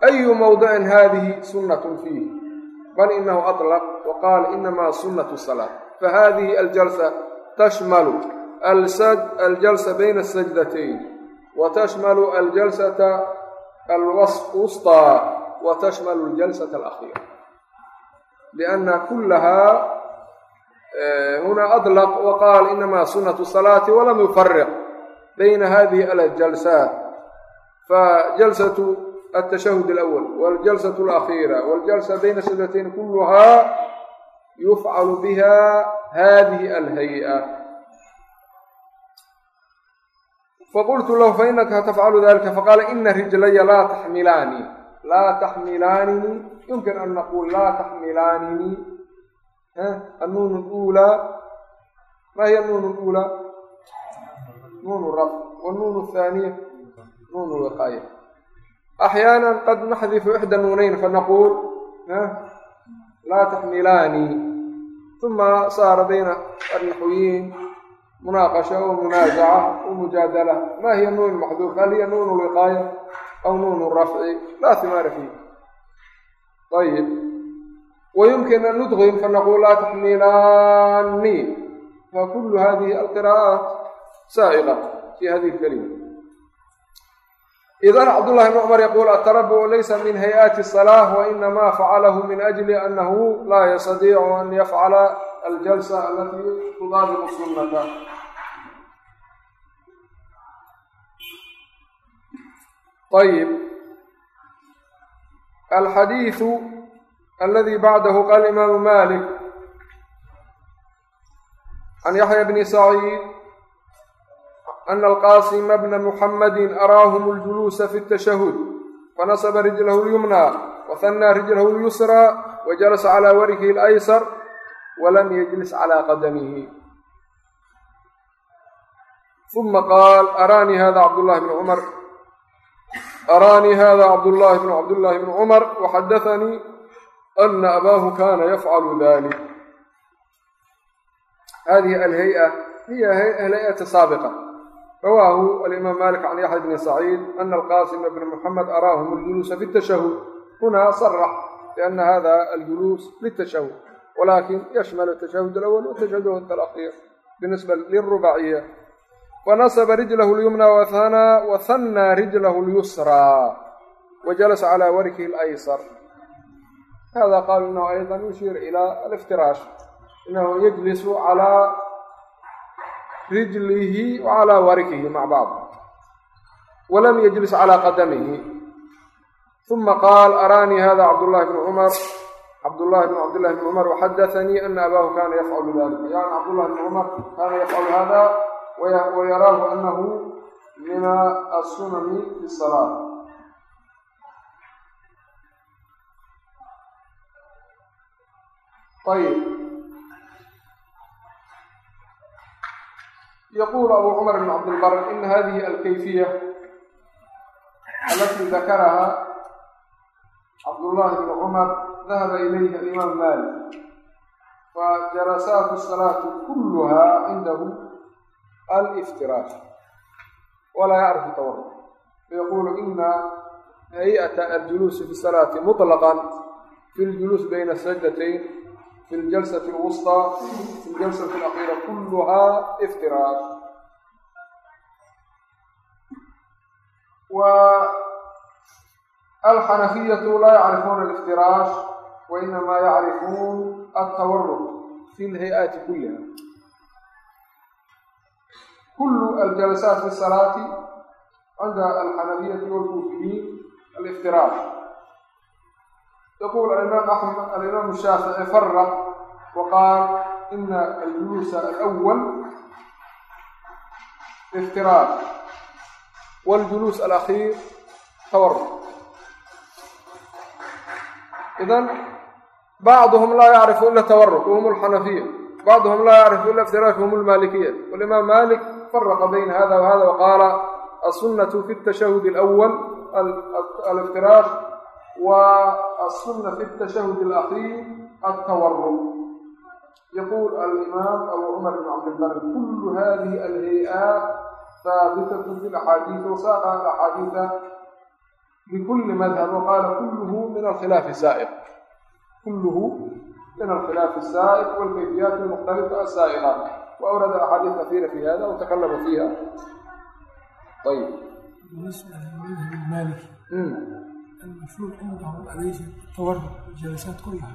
ayu mawdicin hadihi sunnatun fiih bal inahu aطlaq wa qaala inamaa sunnatu salaa fahadihi aljalsa tashmalu aljalsa bayna asajdatayn وتشمل الجلسة الوسطى وتشمل الجلسة الأخيرة لأن كلها هنا أطلق وقال إنما سنة الصلاة ولم يفرق بين هذه الجلسات فجلسة التشهد الأول والجلسة الأخيرة والجلسة بين السجدتين كلها يفعل بها هذه الهيئة faqultu lahu fainaka tafcalu dalika faqaala ina rijlaya laa taxmilaani laa taxmilaanini yumkin an naqul laa taxmilaanini annuun ulaa ma hiy annuun ulaa nuun rab wanuun haaniya nuun wiqaaya axyaana qad naxdifu ixda nuunayn fanaquul laa taxmilaani uma saara bayna annaxwiyiin munaaqasha u munaazaca u mujaadala ma hiya nuun maxduuf? Hal hiya nuun liqaaya aw nuun rafci? Laa himaara fiih ayib wayumkin an nudqin fanaqul laa taxmilani fakulu hadihi alqira'aat saa'ida fi hadihi lkalima idan cabdullahi bn cumar yaquul atarabu laysa min hay'aati salah wa inama facalahu min ajli anahu laa yastadiicu an yafcala الجلسة التي تضاد السنة طيب الحديث الذي بعده قال الإمام مالك عن يحيى بن سعيد أن القاسم بن محمد أراهم الجلوس في التشهد فنصب رجله اليمنى وثنى رجله اليسرى وجلس على وركه الأيسر walam yajlis calaa qadamihi uma qaal araanii hada cabdullahi bnu cumar araanii hada cabdullahi bnu cabdullaahi bnu cumar waxadaanii ana abaahu kana yafcalu dalik hadihi alhay-a hiya hay'ata saabiqa rawaahu alimaam malik can yaxya bni saciid ana alqasim bna muxamed araahum aljuluusa fi اtashahud hunaa sarax biana hada aljuluus litashahud هذا الجلوس للتشهد ولكن يشمل التشهد الأول والتشهد الأخير بالنسبة للرباعية ونصب رجله اليمنى وثنى وثنى رجله اليسرى وجلس على وركه الأيسر هذا قال إنه أيضا يشير إلى الافتراش إنه يجلس على رجله وعلى وركه مع بعض ولم يجلس على قدمه ثم قال أراني هذا عبد الله بن عمر cabdulahi bn cabdillahi bni cumar waxadaanii ana abaahu kana yafcalu dalik yani cabdullahi bni cumar kaana yafcalu hada wayaraahu anahu mina asunani fi salaa ayb yaqulu abu cumar bn cabdilbar ina hadihi alkayfiya alati dakaraha cabdullahi bni cumar dhahaba ilayhi alimaam maalik fa jalasaatu salaati kulluhaa cindahu aliftiraash walaa yacrifu tawar fayaqulu ina hayata aljuluusi fi salaati muطlaqan fi ljuluus bayna sajdatayn fi ljalsati lwusطaa fi ljalsati alaqiira kulluhaa iftiraash الحنفية لا يعرفون الافتراش wainamaa yacrifuun altawaruq fi lhay-aati kulliha kulu aljalsaat fi salaati cinda alxanabiyati walkuufiyiin aliftiraar يقول الإمام أحمد الإمام الشافعي فرق وقال إن الجلوس الأول افتراض والجلوس الأخير تورط. إذا بعضهم لا يعرف إلا التورط وهم الحنفية بعضهم لا يعرف إلا افتراش وهم المالكية والإمام مالك فرق بين هذا وهذا وقال السنة في التشهد الأول الافتراش والسنة في التشهد الأخير التورط يقول الإمام أبو عمر بن عبد البر كل هذه الهيئات ثابتة في الأحاديث وساق الأحاديث لكل مذهب وقال كله من الخلاف السائق كله من الخلاف السائق والكيفيات المختلفة السائقة وأورد أحاديث كثيرة في هذا وتكلم فيها طيب بالنسبة للمذهب المالكي المشهور عندهم أليس التورد الجلسات كلها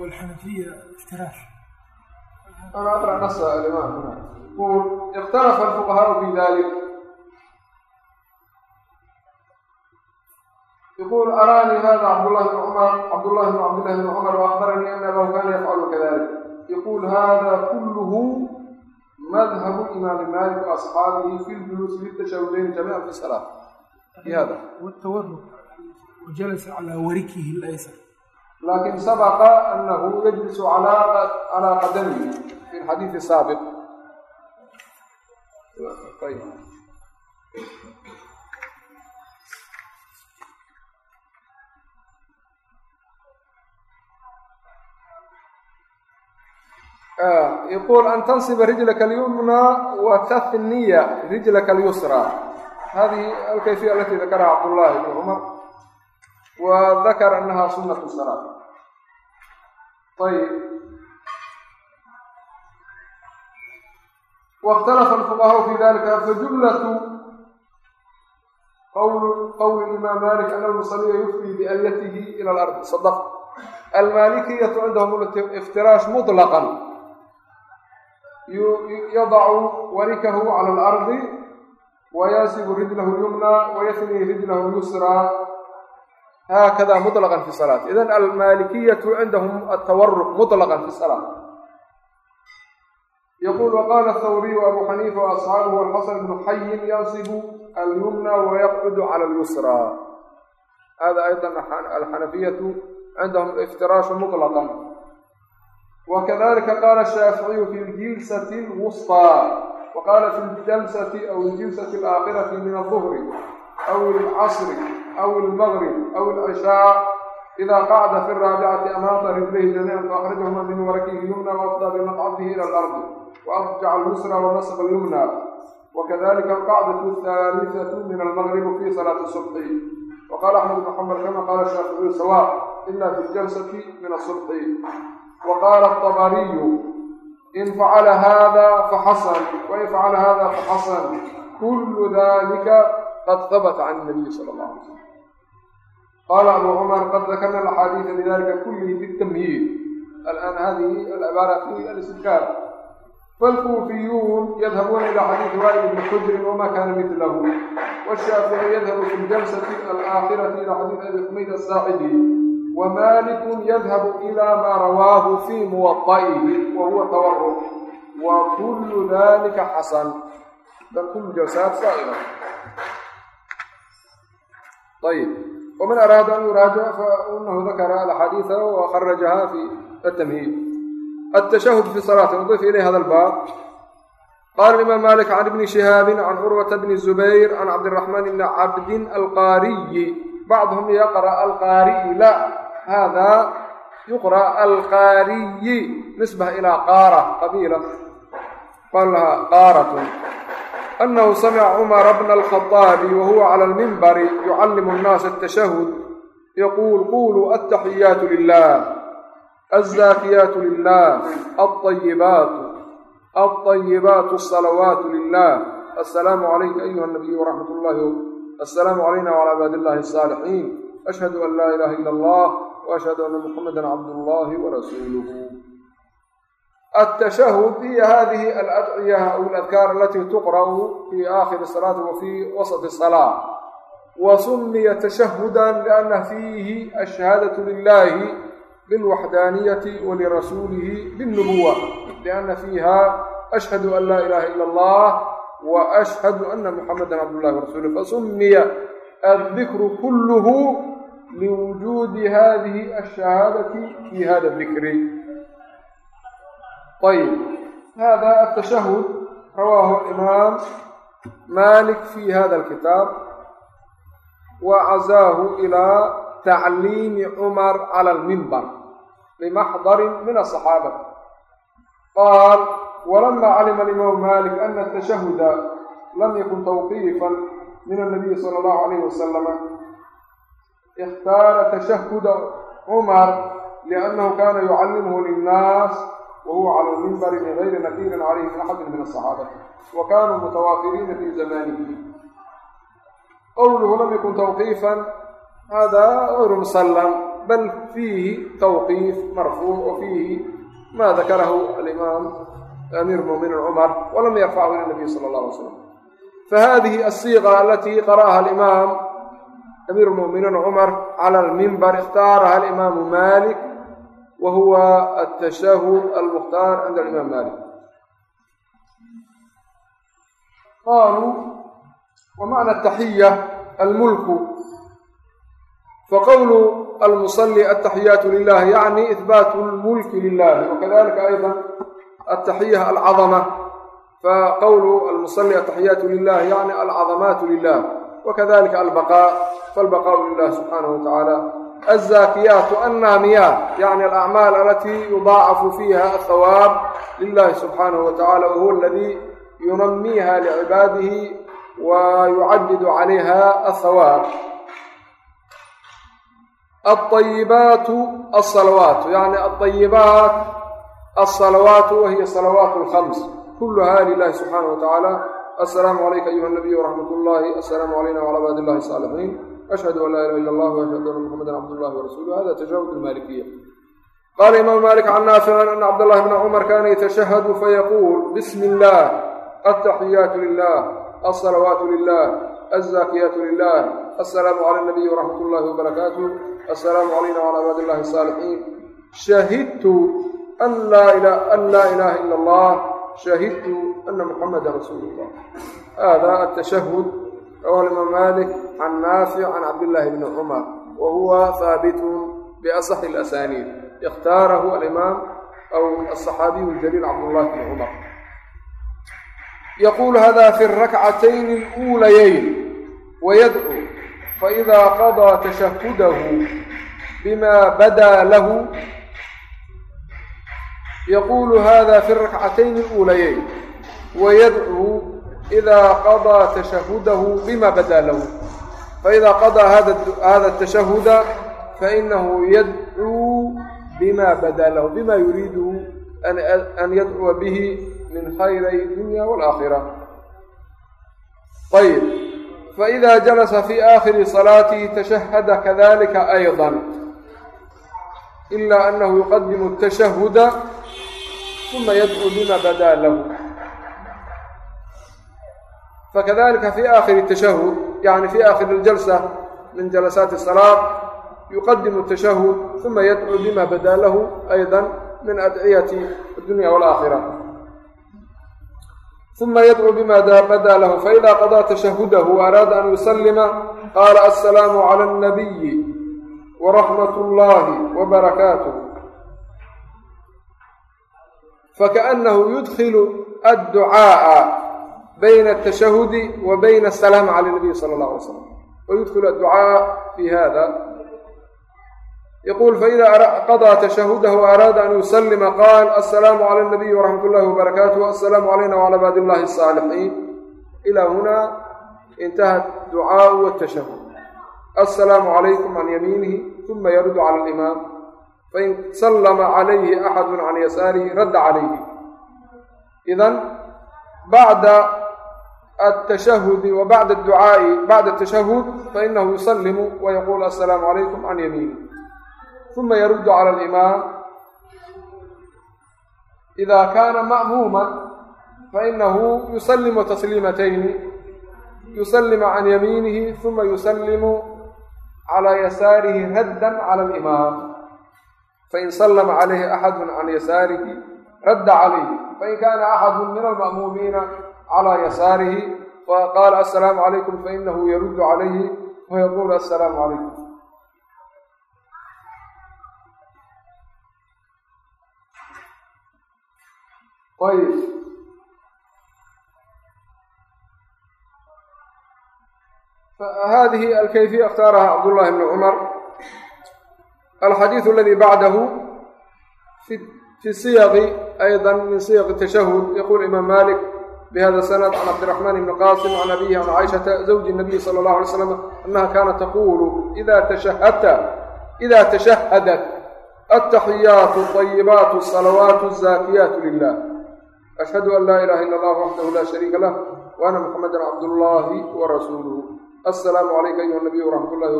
والحنفية اختلاف أنا أقرأ نص الإمام هنا يقول اختلف الفقهاء في ذلك yquul araanii hada cabdulahi bn cumar cabdullahi bn cabdillahi bn cumar waakbaranii ana abahu kaana yafcalu kadalik yquul hada kulluhu madhabu imaami malik waasxaabihi fi ljuluusi litajawudeyn jamiican fi salaa fi hada wtawarruk wajalasa calaa warikihi laysar laakin sabaqa anahu yajlisu calaa qadamihi fi lxadiidi saabiq على قدمه في الحديث السابق طيب آه يقول أن تنصب رجلك اليمنى وتثني رجلك اليسرى هذه الكيفية التي ذكرها عبد الله بن عمر وذكر أنها سنة الصلاة ayb واkتلف الفقهاء في ذلika فجملة qول الإمام مالك أن المصلي يفتي بأlyته إلى الأرض صدق المالكية عندهم افتراش مطلقا يضع وركه على الأرض وينسب رجله اليمنى ويثني رجله اليسرى هكذا مطلقا في الصلاة إذا المالكية عندهم التورك مطلقا في الصلاة يقول وقال الثوري وأبو حنيفة وأصحابه والحسن بن حي ينصب اليمنى ويقعد على اليسرى وkذلika qاl الشhاaفiعي في الجilسة الوسطى وqاl في الjلسة أو الجilسة الآkرة من الظهر أو العصر أو المغرب أو العشاء إذا قعد في الراaبcة أمام رجليه جميعا فأkرجهma من وركه اليمنى وأفضى بمقعده إلى الأرض وأرجع اليسرى ونصب اليمنى وكذلك القعدة الثالثة من المغرب في صلاة الصبح وقال أحمد بن حmل كma qال الشhاaفiعي sواء إlا في الجلسة من الصبح وقال الطبري إن فعل هذا فحسن وإن فعل هذا فحسن كل ذلك قد ثبت عن النبي صلى الله عليه وسلم قال أبو عمر قد ذكرنا الأحاديث بذلك كله في التمهيد الآن هذه العبارة في الاستذكار فالكوفيون يذهبون إلى حديث وائل بن حجر وما كان مثله والشافعي يذهب في الجلسة الآخرة إلى حديث أبي حميد الساعدي ومالك يذهب إلى ما رواه في موطئه وهو تورع وكل ذلك حسن بل كل جلسات صائمة طيب ومن أراد أن يراجع فإنه ذكر الأحاديث وخرجها في التمهيد التشهد في صلاة نضيف إليه هذا الباب قال الإمام مالك عن ابن شهاب عن عروة بن الزبير عن عبد الرحمن بن عبد القاري بعضهم يقرأ القاري لا haadaa yuqra alqaariyi nisbah ilaa qaara qabiila qal lahaa qaaratun anahu samica cumara bna alkhaaabi wa huwa cala almimbari yucallimu annaasa atashahud yaquul quluu altaxiyaatu lilah azaakiyaatu lilah alayibaatu alطayibaatu asalawaatu lilah assalaamu calayka ayuha nabiyu waraxmat llahi assalaamu calayna wcala cibaadi illahi asaalixiin ashhadu an laa ilaha ila allah وأشهد أن محمدا عبد الله ورسوله التشهد هي هذه الأدعية أو الأذكار التي تقرأ في آخر الصلاة وفي وسط الصلاة وسمي تشهدا لأن فيه الشهادة لله بالوحدانية ولرسوله بالنبوة لأن فيها أشهد أن لا إله إلا الله وأشهد أن محمدا عبد الله ورسوله فسمي الذكر كله liwujuudi hadihi ashahaadati fi hada dikri ayb hada atashahud rawaahu imaam malik fi hada alkitaab wa cazaahu ilaa tacliimi cumar cala almimbar bimaxdarin min asaxaabati qaal walama calima alimaamu malik ana tashahuda lam yakun tawqiifan min annabiyi sala allahu alayhi wasalama ikhtaara tashahuda cumar liannahu kana yucallimhu linnaas wahuwa cala lmimbari bigayri nakirin calayhi min axadin min asaxaabati wa kanuu mutawaafiriina fi zamanihi qowluhu lam yakun tawqiifan hada gayru musallam bal fiihi tawqiif marfuuc wa fiihi ma dakarahu alimaam amiir muminin cumar walam yarfachu ila nabiy sala allah alay slam fahadihi asiiqa alatii qara'aha alimaam amiir muminiin cumar cala almimbar ikhtaaraha alimaamu malik wa huwa atashahud almukhtaar cinda alimaam malik. Qaaluu wa macna ataxiya almulku. Faqowlu almusali ataxiyaatu lilah yacni ihbaatu lmulki lilahi wakadalika ayda ataxiya alcadama faqowlu almusali ataxiyaatu lilah yacni alcadamaatu lilah وكذلك البقاء فالبقاء لله سبحانه وتعالى الزاكيات الناميات يعني الأعمال التي يضاعف فيها الثواب لله سبحانه وتعالى وهو الذي ينميها لعباده ويعدد عليها الثواب alطayibaatu alsalawaatu yani alطayibaat alsalawaatu wahiya salawaat اlkhams kuluha lilahi subxaanaه wa tacaala asalaamu calayka ayuha nabiy wraxmat اllahi asalaamu calayna wcala cibaadi illahi الصaalixiin ashhadu an laa ilaha illa allah وashhadu anna muxamada cabd اllahi warasuuluh hada tajawud اlmalikiya qala imaamu malik can naafici ana cabdاllahi bna cumar kana yatashahadu fayaquul bismi اllah altaxiyaatu lilah alsalawaatu lilah alzaakiyaatu lilah asalaamu cala nabiyi wraxmat اllahi wbarakaatuh asalaamu calayna wcala cibaadi illahi الصaalixiin shahidtu an laa ilaha ila allah shahidtu ana muxamada rasuulu اllah hada atashahud rawahu imaam malik can naafic can cabdillahi bni cumar wa huwa haabitun biasaxi اlasaniid اkhtaarahu alimaam aw aلصaxaabiyu اljaliil cabdullahi bni cumar yaquulu hada fi اrakcatayn اluulayayn wayadcuu faإida qaضىa tashahudahu bima badaa lahu yaquulu hada fi اrakcatayn اluulayayn wayadcuu إida qaضىa tashahudahu bima badaa lahu faإida qaضىa hada الtashahuda fainahu yadcuu bima badaa lahu bima yuriidu an yadcuwa bihi min khayray dunya wاlآakhira ayb faإida jalasa fi aakhiri صalaatihi tashahada kadalika أyضا إila anahu yuqadimu الtashahuda uma yadcuu lima badaa lahu fakadalika fi aakhiri tashahud yani fi aakhiri aljalsa min jalasaati asalaa yuqadimu atashahud uma yadcuu lima badaa lahu ayda min adciyati addunya walaakhira uma yadcuu bima badaa lahu faida qadaa tashahudahu araada an yusalima qaala assalaamu cala alnabiyi waraxmat اllahi wbarakaatuh fakaannahu yudkilu adducaaa bayna atashahudi wa bayna asalaam cala nabiy sala allah alay slam wayudkilu adducaaa fi hada yaquul faida qadaa tashahudahu araada an yusalima qaal assalaamu cala alnabiy waraxmat اllahi wbarakaatuh assalaamu calayna wcala ibaadi illahi asaalixiin ilaa hunaa intaha ducaau watashahud assalaamu calaykum can yamiinihi uma yaruddu cala alimaam fain sallama calayhi axadu can yasaarihi radda calayhi idan bacda altashahudi wa bacda adducaa'i bacda atashahud fainahu yusallimu wa yaquulu assalaamu calaykum can yamiinihi uma yaruddu cala alimaam ida kaana ma'muuman fainahu yusallimu tasliimatayni yusallimu can yamiinihi uma yusallimu calى yasaarihi radda clى alimaam fain sallama calayhi axadu can yasaarihi radda calayhi fain kaana axadu min alma'muumiina calى yasaarihi faqaala asalaamu calaykum fainahu yaruddu calayhi wayaquulu asalaamu calaykum ayb hadihi alkayfiya اkhtaaraha cabdullahi bni cumar alxadiidu aladi bacdahu fi siyaqi ayضa min siyaqi tashahud yaquul imaam malik bihada sanad can cabdiraxmaan bni qasim can abihi can caaishata zawji nabiy sala اllahu alay slam annaha kaanat taqulu ida tashahadta ida tashahadat altaxiyaatu ayibaatu salawaatu zaakiyaatu lilah ashhadu an laa ilaha ila allah waxdahu la shariika lah wa ana muxamada cabdullahi wa rasuuluh asalaamu calayka ayuha nabiy wraxmat ullahi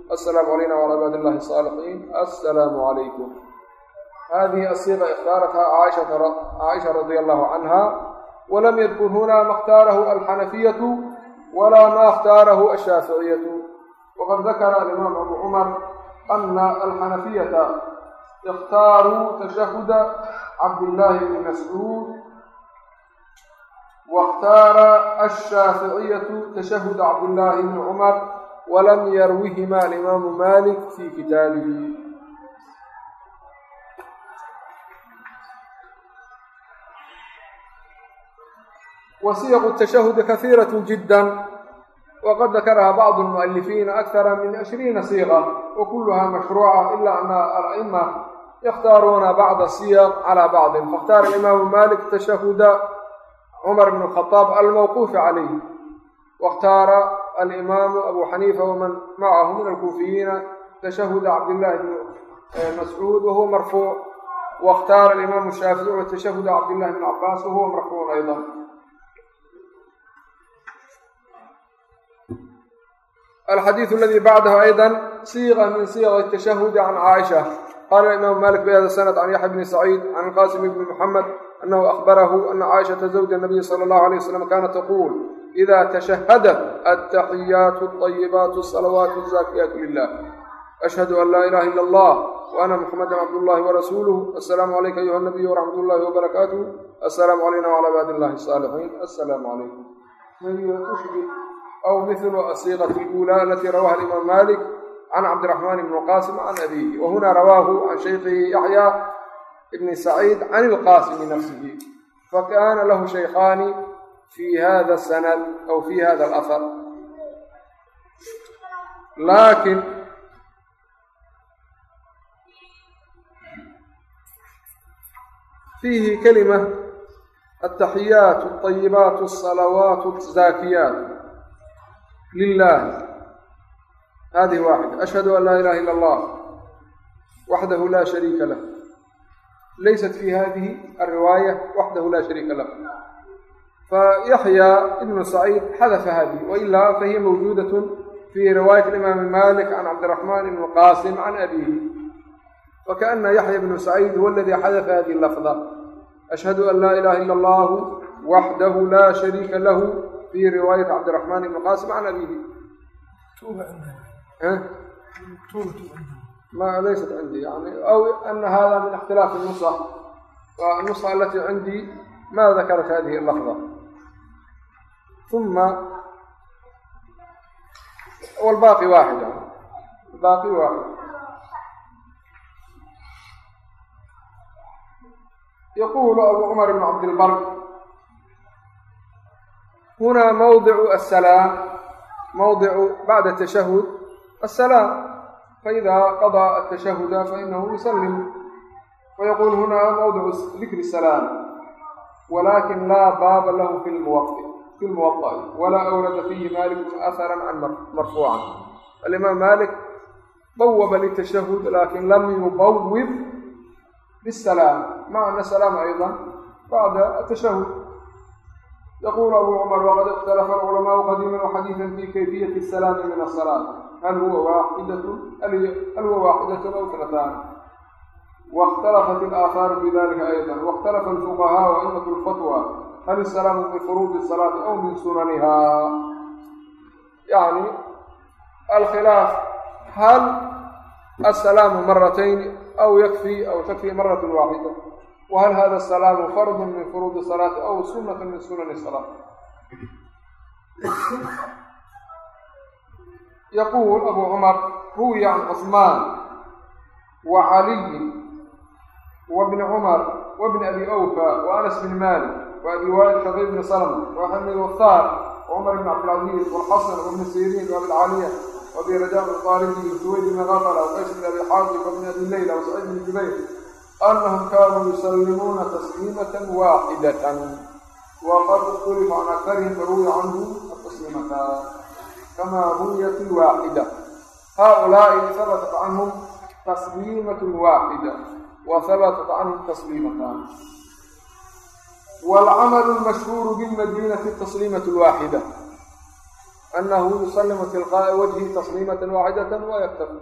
wbarakaatuh asalaamu calayna wcala cibaadi illahi الصaalixiin asalaamu calaykum hadihi asiiqa ikhtaaratha caaisha radia allahu canha walam yadkur huna ma اkhtaarahu alxanafiyatu walaa ma اkhtaarahu ashaaficiyatu waqad dakara alimaam abu cumar ana alxanafiyata اkhtaaruu tashahuda cabdillahi bni mascuud waاkhtaara alshaaficiyatu tashahud cabdillahi bni cumar walam yarwihima alimaamu malik fi kitaabihi وصيغ التشhهد كثيرة جدا وقد ذكرها بعض المؤلفين أكثر من عشhرين صيغة وكلها مشروعة إلا أن الأئمة يختارون بعض الصيغ على بعض فاختار الإمام مالك تشhهد عمر بن الخطاب الموقوف عليه واختار الإمام أبو حنيفة ومن معه من الكوفيين تشhهد cabdاللahi بن mascuud wahuwa marfuuع واkhtaara الإimam الshaafiعي تشhهد cabdالlahi بن cabaas wahuwa marfuuع أيضا الxadيiث اladي bعdh أيضا صيغة min صيغ التشhهد عن cائشة qال الإmam mالك بhda السند عن يحيى بن سعيد عن الqاسم بن محمد أنه أخبره أن cائشhaةa زوج النبي صلى الله عليه وسلم kانت تقول إذا تشhهدت التحyاaت الطيبات الصلوات الزاكيات لله أشهد أن لا إله إلا الله وأنا محمد عبد الله ورسوله السلام عليك أيها النبي ورحمة الله وبركاته السلام علينا وعلى عباد الله الصالحين السلام عليكم تشبه أو مثل الصيغة الأولى التي رواها الإمام مالك عن عبد الرحمن بن القاسم عن أبيه وهنا رواه عن شيخه يحيى بن سعيد عن القاسم نفسه fi hada sanad aw fi hada alahar laakiin fiihi kalima altaxiyaatu alayibaatu asalawaatu azaakiyaatu lilahi hadihi waaxida ashhadu an laa ilaha ila allah waxdahu laa shariika lah laysat fi hadihi alriwaaya waxdahu laa shariika lah فيحيى بن سعيد حذف هذه وإلا فهي موجودة في رواية الإمام مالك عن عبدالرحمن بن القاسم عن أبيه وكأن يحيى بن سعيد هو الذي حذف هذه اللفظة أشهد أن لا إله إلا الله وحده لا شريك له في رواية عبد الرحمن بن القاسم عن أبيه مكتوبة عندنا ها؟ مكتوبة عندنا ما ليست عندي يعني أو أن هذا من اختلاف النسخ والنسخة التي عندي ما ذكرت هذه اللفظة uma wlbaaqi waaxid baaqi waaxid yaquulu abu cumar ibn cabdilbar hunaa mawdicu asalaam mawdicu bacda tashahud asalaam faidaa qadaa atashahuda fainahu yusallim wayaquul hunaa mawdicu dikri salaam walaakin laa baaba lahu fi lmuwaqi باب له في الموطئ في الموطأ ولا أورد فيه مالك أثرا عن مرفوعا الإمام مالك بوب للتشهد لكن لم يبوب بالسلام مع أن السلام أيضا بعد التشهد يقول أبو عمر وقد اختلف العلماء قديما وحديثا في كيفية السلام من الصلاة هل هو واحدة هل هو واحدة أو اثنتان واختلفت الآثار في ذلك أيضا am isalaamu bifuruudi salaati aw min sunanihaa yani alkhilaaf hal asalaamu maratayn aw yakfi aw takfi marata waaxida wa hal hada asalaamu fardu min furuudi salaati aw sunata min sunani salaat yaquul abu cumar ruwiya can cusmaan wa caliyi wa bni cumar wa bni abi awfa wa anas bn maalik وأبي وائل حبيب بن سلمة وحمد وثار وعمر بن عبد العزيز والحسن وابن سيرين وأبي العالية وأبي رجاء الطارمي وسويد بن غفلة وقيس بن أبي حازم وابن أبي ليلى وسعيد بن جبير أنهم كانوا يسلمون تسليمة واحدة وقد اختلف عن أكثرهم روي عنه التسليمتان كما بنيت الواحدة هؤلاء ثبتت عنهم تسليمة واحدة وثبتت عنهم تسليمتان wاlcml الmashhuur bالmadinati تaصlimaة waaxidة anahu yuslm tilqاءa wجhi تaصlimaة waaxidaة wyktafi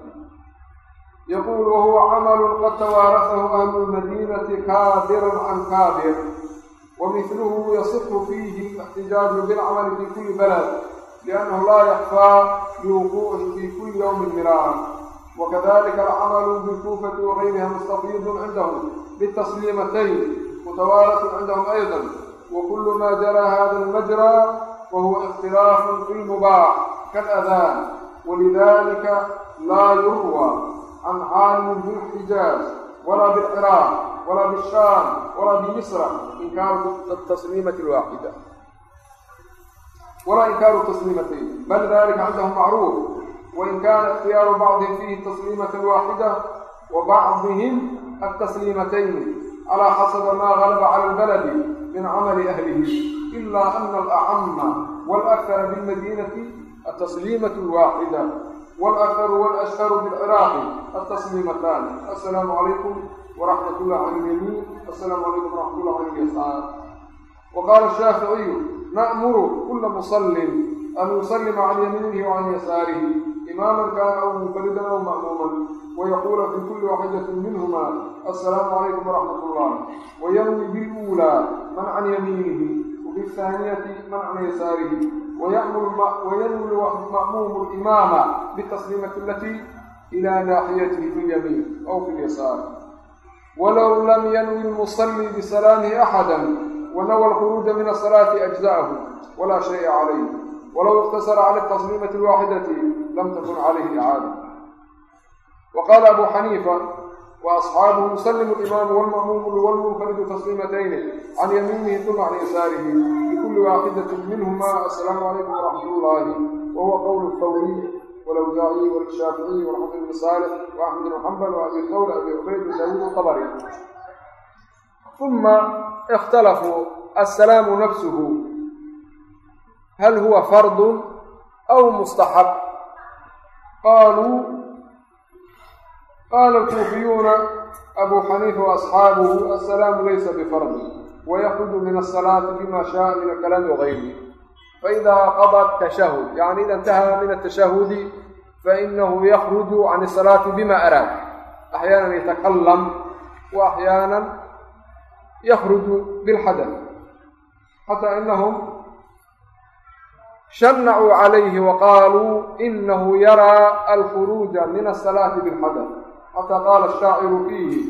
yaqul whuwa cml qad twaarasahu أhlu الmadinati kaabira can kaabir wmiثlhu yasixu fiihi اxtijaaj bاlcml fi kuli balad لأnhu laa yxfىa biwquuعi fi kuli ywmi miraaran وkadlika alcml bالkuufaةi وغayriha mustafid cindahm bالتasliimatayn متوارث عندهم أيضا وكل ما جرى هذا المجرى وهو اختلاف في المباح كالأذان ولذلك لا يروى عن عالم بالحجاز ولا بالعراق ولا بالشام ولا بمصر إنكار التصميمة الواحدة ولا إنكار التصميمتين بل ذلك عندهم معروف وإن كان اختيار بعضهم فيه التصميمة الواحدة وبعضهم التسليمتين على حسب ما غلب على البلد من عمل أهله إلا أن الأعم والأكثر بالمدينة التسليمة الواحدة والأكثر والأشهر بالعراق التسليمتان السلام عليكم ورحمة الله عن اليمين السلام عليكم ورحمة الله عن اليسار وقال الشافعي نأمر كل مصل أن يسلم عن يمينه وعن يساره إماما كان أو منفردا أو مأموما ويقول في كل واحدة منهما السلام عليكم ورحمة الله وينوي بالأولى من عن يمينه وبالثانية من عن يساره ويأمر وينوي المأموم الإمام بالتسليمة التي إلى ناحيته في اليمين أو في اليسار ولو لم ينوي المصلي بسلامه أحدا ونوى الخروج من الصلاة أجزاءه ولا شيء عليه ولو اقتصر على lam takun calayhi icaada wa qaala abu xaniifa waasxaabuhu yusallimu alimaamu walmamuumu walmunfaridu tasliimatayni can yamiinihi duma can yasaarihi bikulli waaxidatin minhumaa assalaamu calaykum waraxmat ullaahi wa huwa qowlu fawriy والأوزاعي والشافعي والحسن بن صالح وأحمد بن حنبل وأبي ثور أبي عبيد وداوود الطبري ثم اختلفوا السلام نفسه هل هو فرض أو مستحب؟ qaaluu qaala alkuufiyuuna abuu xaniifa waasxaabuhu assalaamu laysa bifardi wayakudu min asalaati bima shaaa min alkalaami wagayrihi faidaa qadat tashahud yani ida intaha min atashahudi fainahu yakruju can asalaati bima araad axyaanan yatakalam wa axyaanan yakruju bilxadath xataa inahum shamnacuu calayhi wa qaaluu inahu yaraa alkhuruuja min asalaati bilxadath xataa qaala ashaaciru fiihi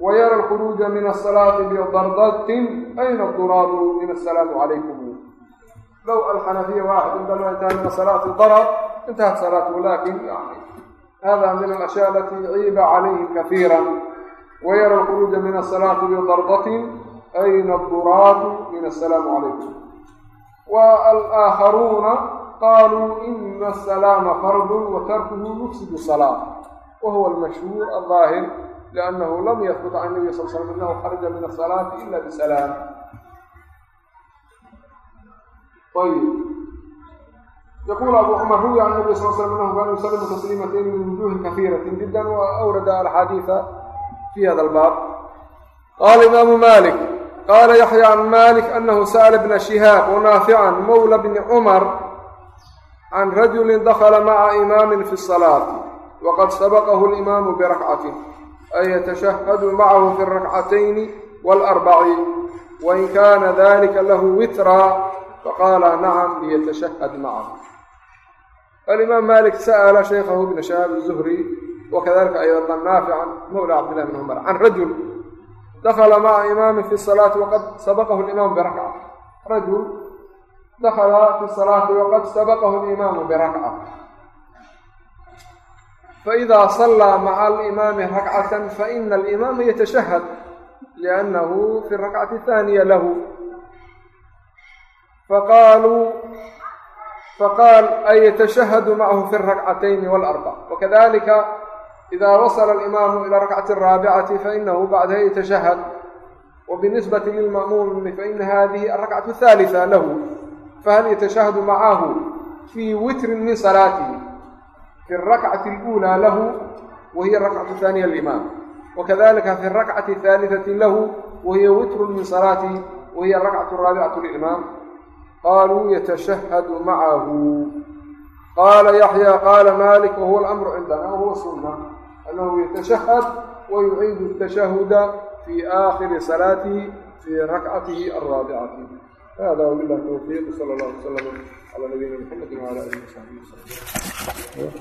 wayara alkhuruuja min asalaati bidardatin ayna duraadu min asalaamu calaykum. Low alxanafiya waaxid bal intaha min asalaati darad intahat salaatuhu laakiin yani hada min alashyaa alati ciiba calayhim kafiira wayara alkhuruuja min asalaati bidardatin ayna duraadu min asalaamu calaykum waalakharuuna qaaluu ina asalaama fardun wa tarkuhu yufsidu salaa wa huwa almashhuur aldaahir liannahu lam yadbut can nabiy sal slam inahu kharaja min asalaati ila bisalaam ayb yqul abu cmr ruwi can nabi sal slam inahu kana yuslimu tasliimatayn min wujuuhin kafiirati jida wa awrada alxaadiida fi hada albaab qaala imaamu malik qaala yaxya can malik anahu sa'la bna shihaab wanaafican mowla bni cumar can rajulin dakala maca imaamin fi salaati waqad sabaqahu alimaamu birakcatin ay yatashahadu macahu fi rakcatayni waalarbaciin wain kaana dalika lahu witraa faqaala nacam liyatashahad macahu alimaam malik sa'ala shaykhahu bna shahaab zuhri wakadalika aydan naafican mowla cabdillahi bn cumar can rajul عمر عن رجل دخل مع إمام في الصلاة وقد سبقه الإمام بركعة رجل دخل في الصلاة وقد سبقه الإمام بركعة فإذا صلى مع الإمام ركعة فإن الإمام يتشهد لأنه في الركعة الثانية له فقالوا فقال أي يتشهد معه في الركعتين والأربع وكذلك إذا وصل الإمام إلى الركعة الرابعة فإنه بعدها يتشهد وبالنسبة للمأموم فإن هذه الركعة الثالثة له فهل يتشهد معه في وتر من صلاته في الركعة الأولى له وهي الركعة الثانية للإمام وكذلك في الركعة الثالثة له وهي وتر من صلاته وهي الركعة الرابعة للإمام قالوا يتشهد معه قال يحيى قال مالك وهو الأمر عندنا وهو السنة أنه يتشهد ويعيد التشهد في آخر صلاته في ركعته الرابعة هذا وبالله التوفيق صلى الله عليه وسلم على نبينا محمد وعلى آله وصحبه وسلم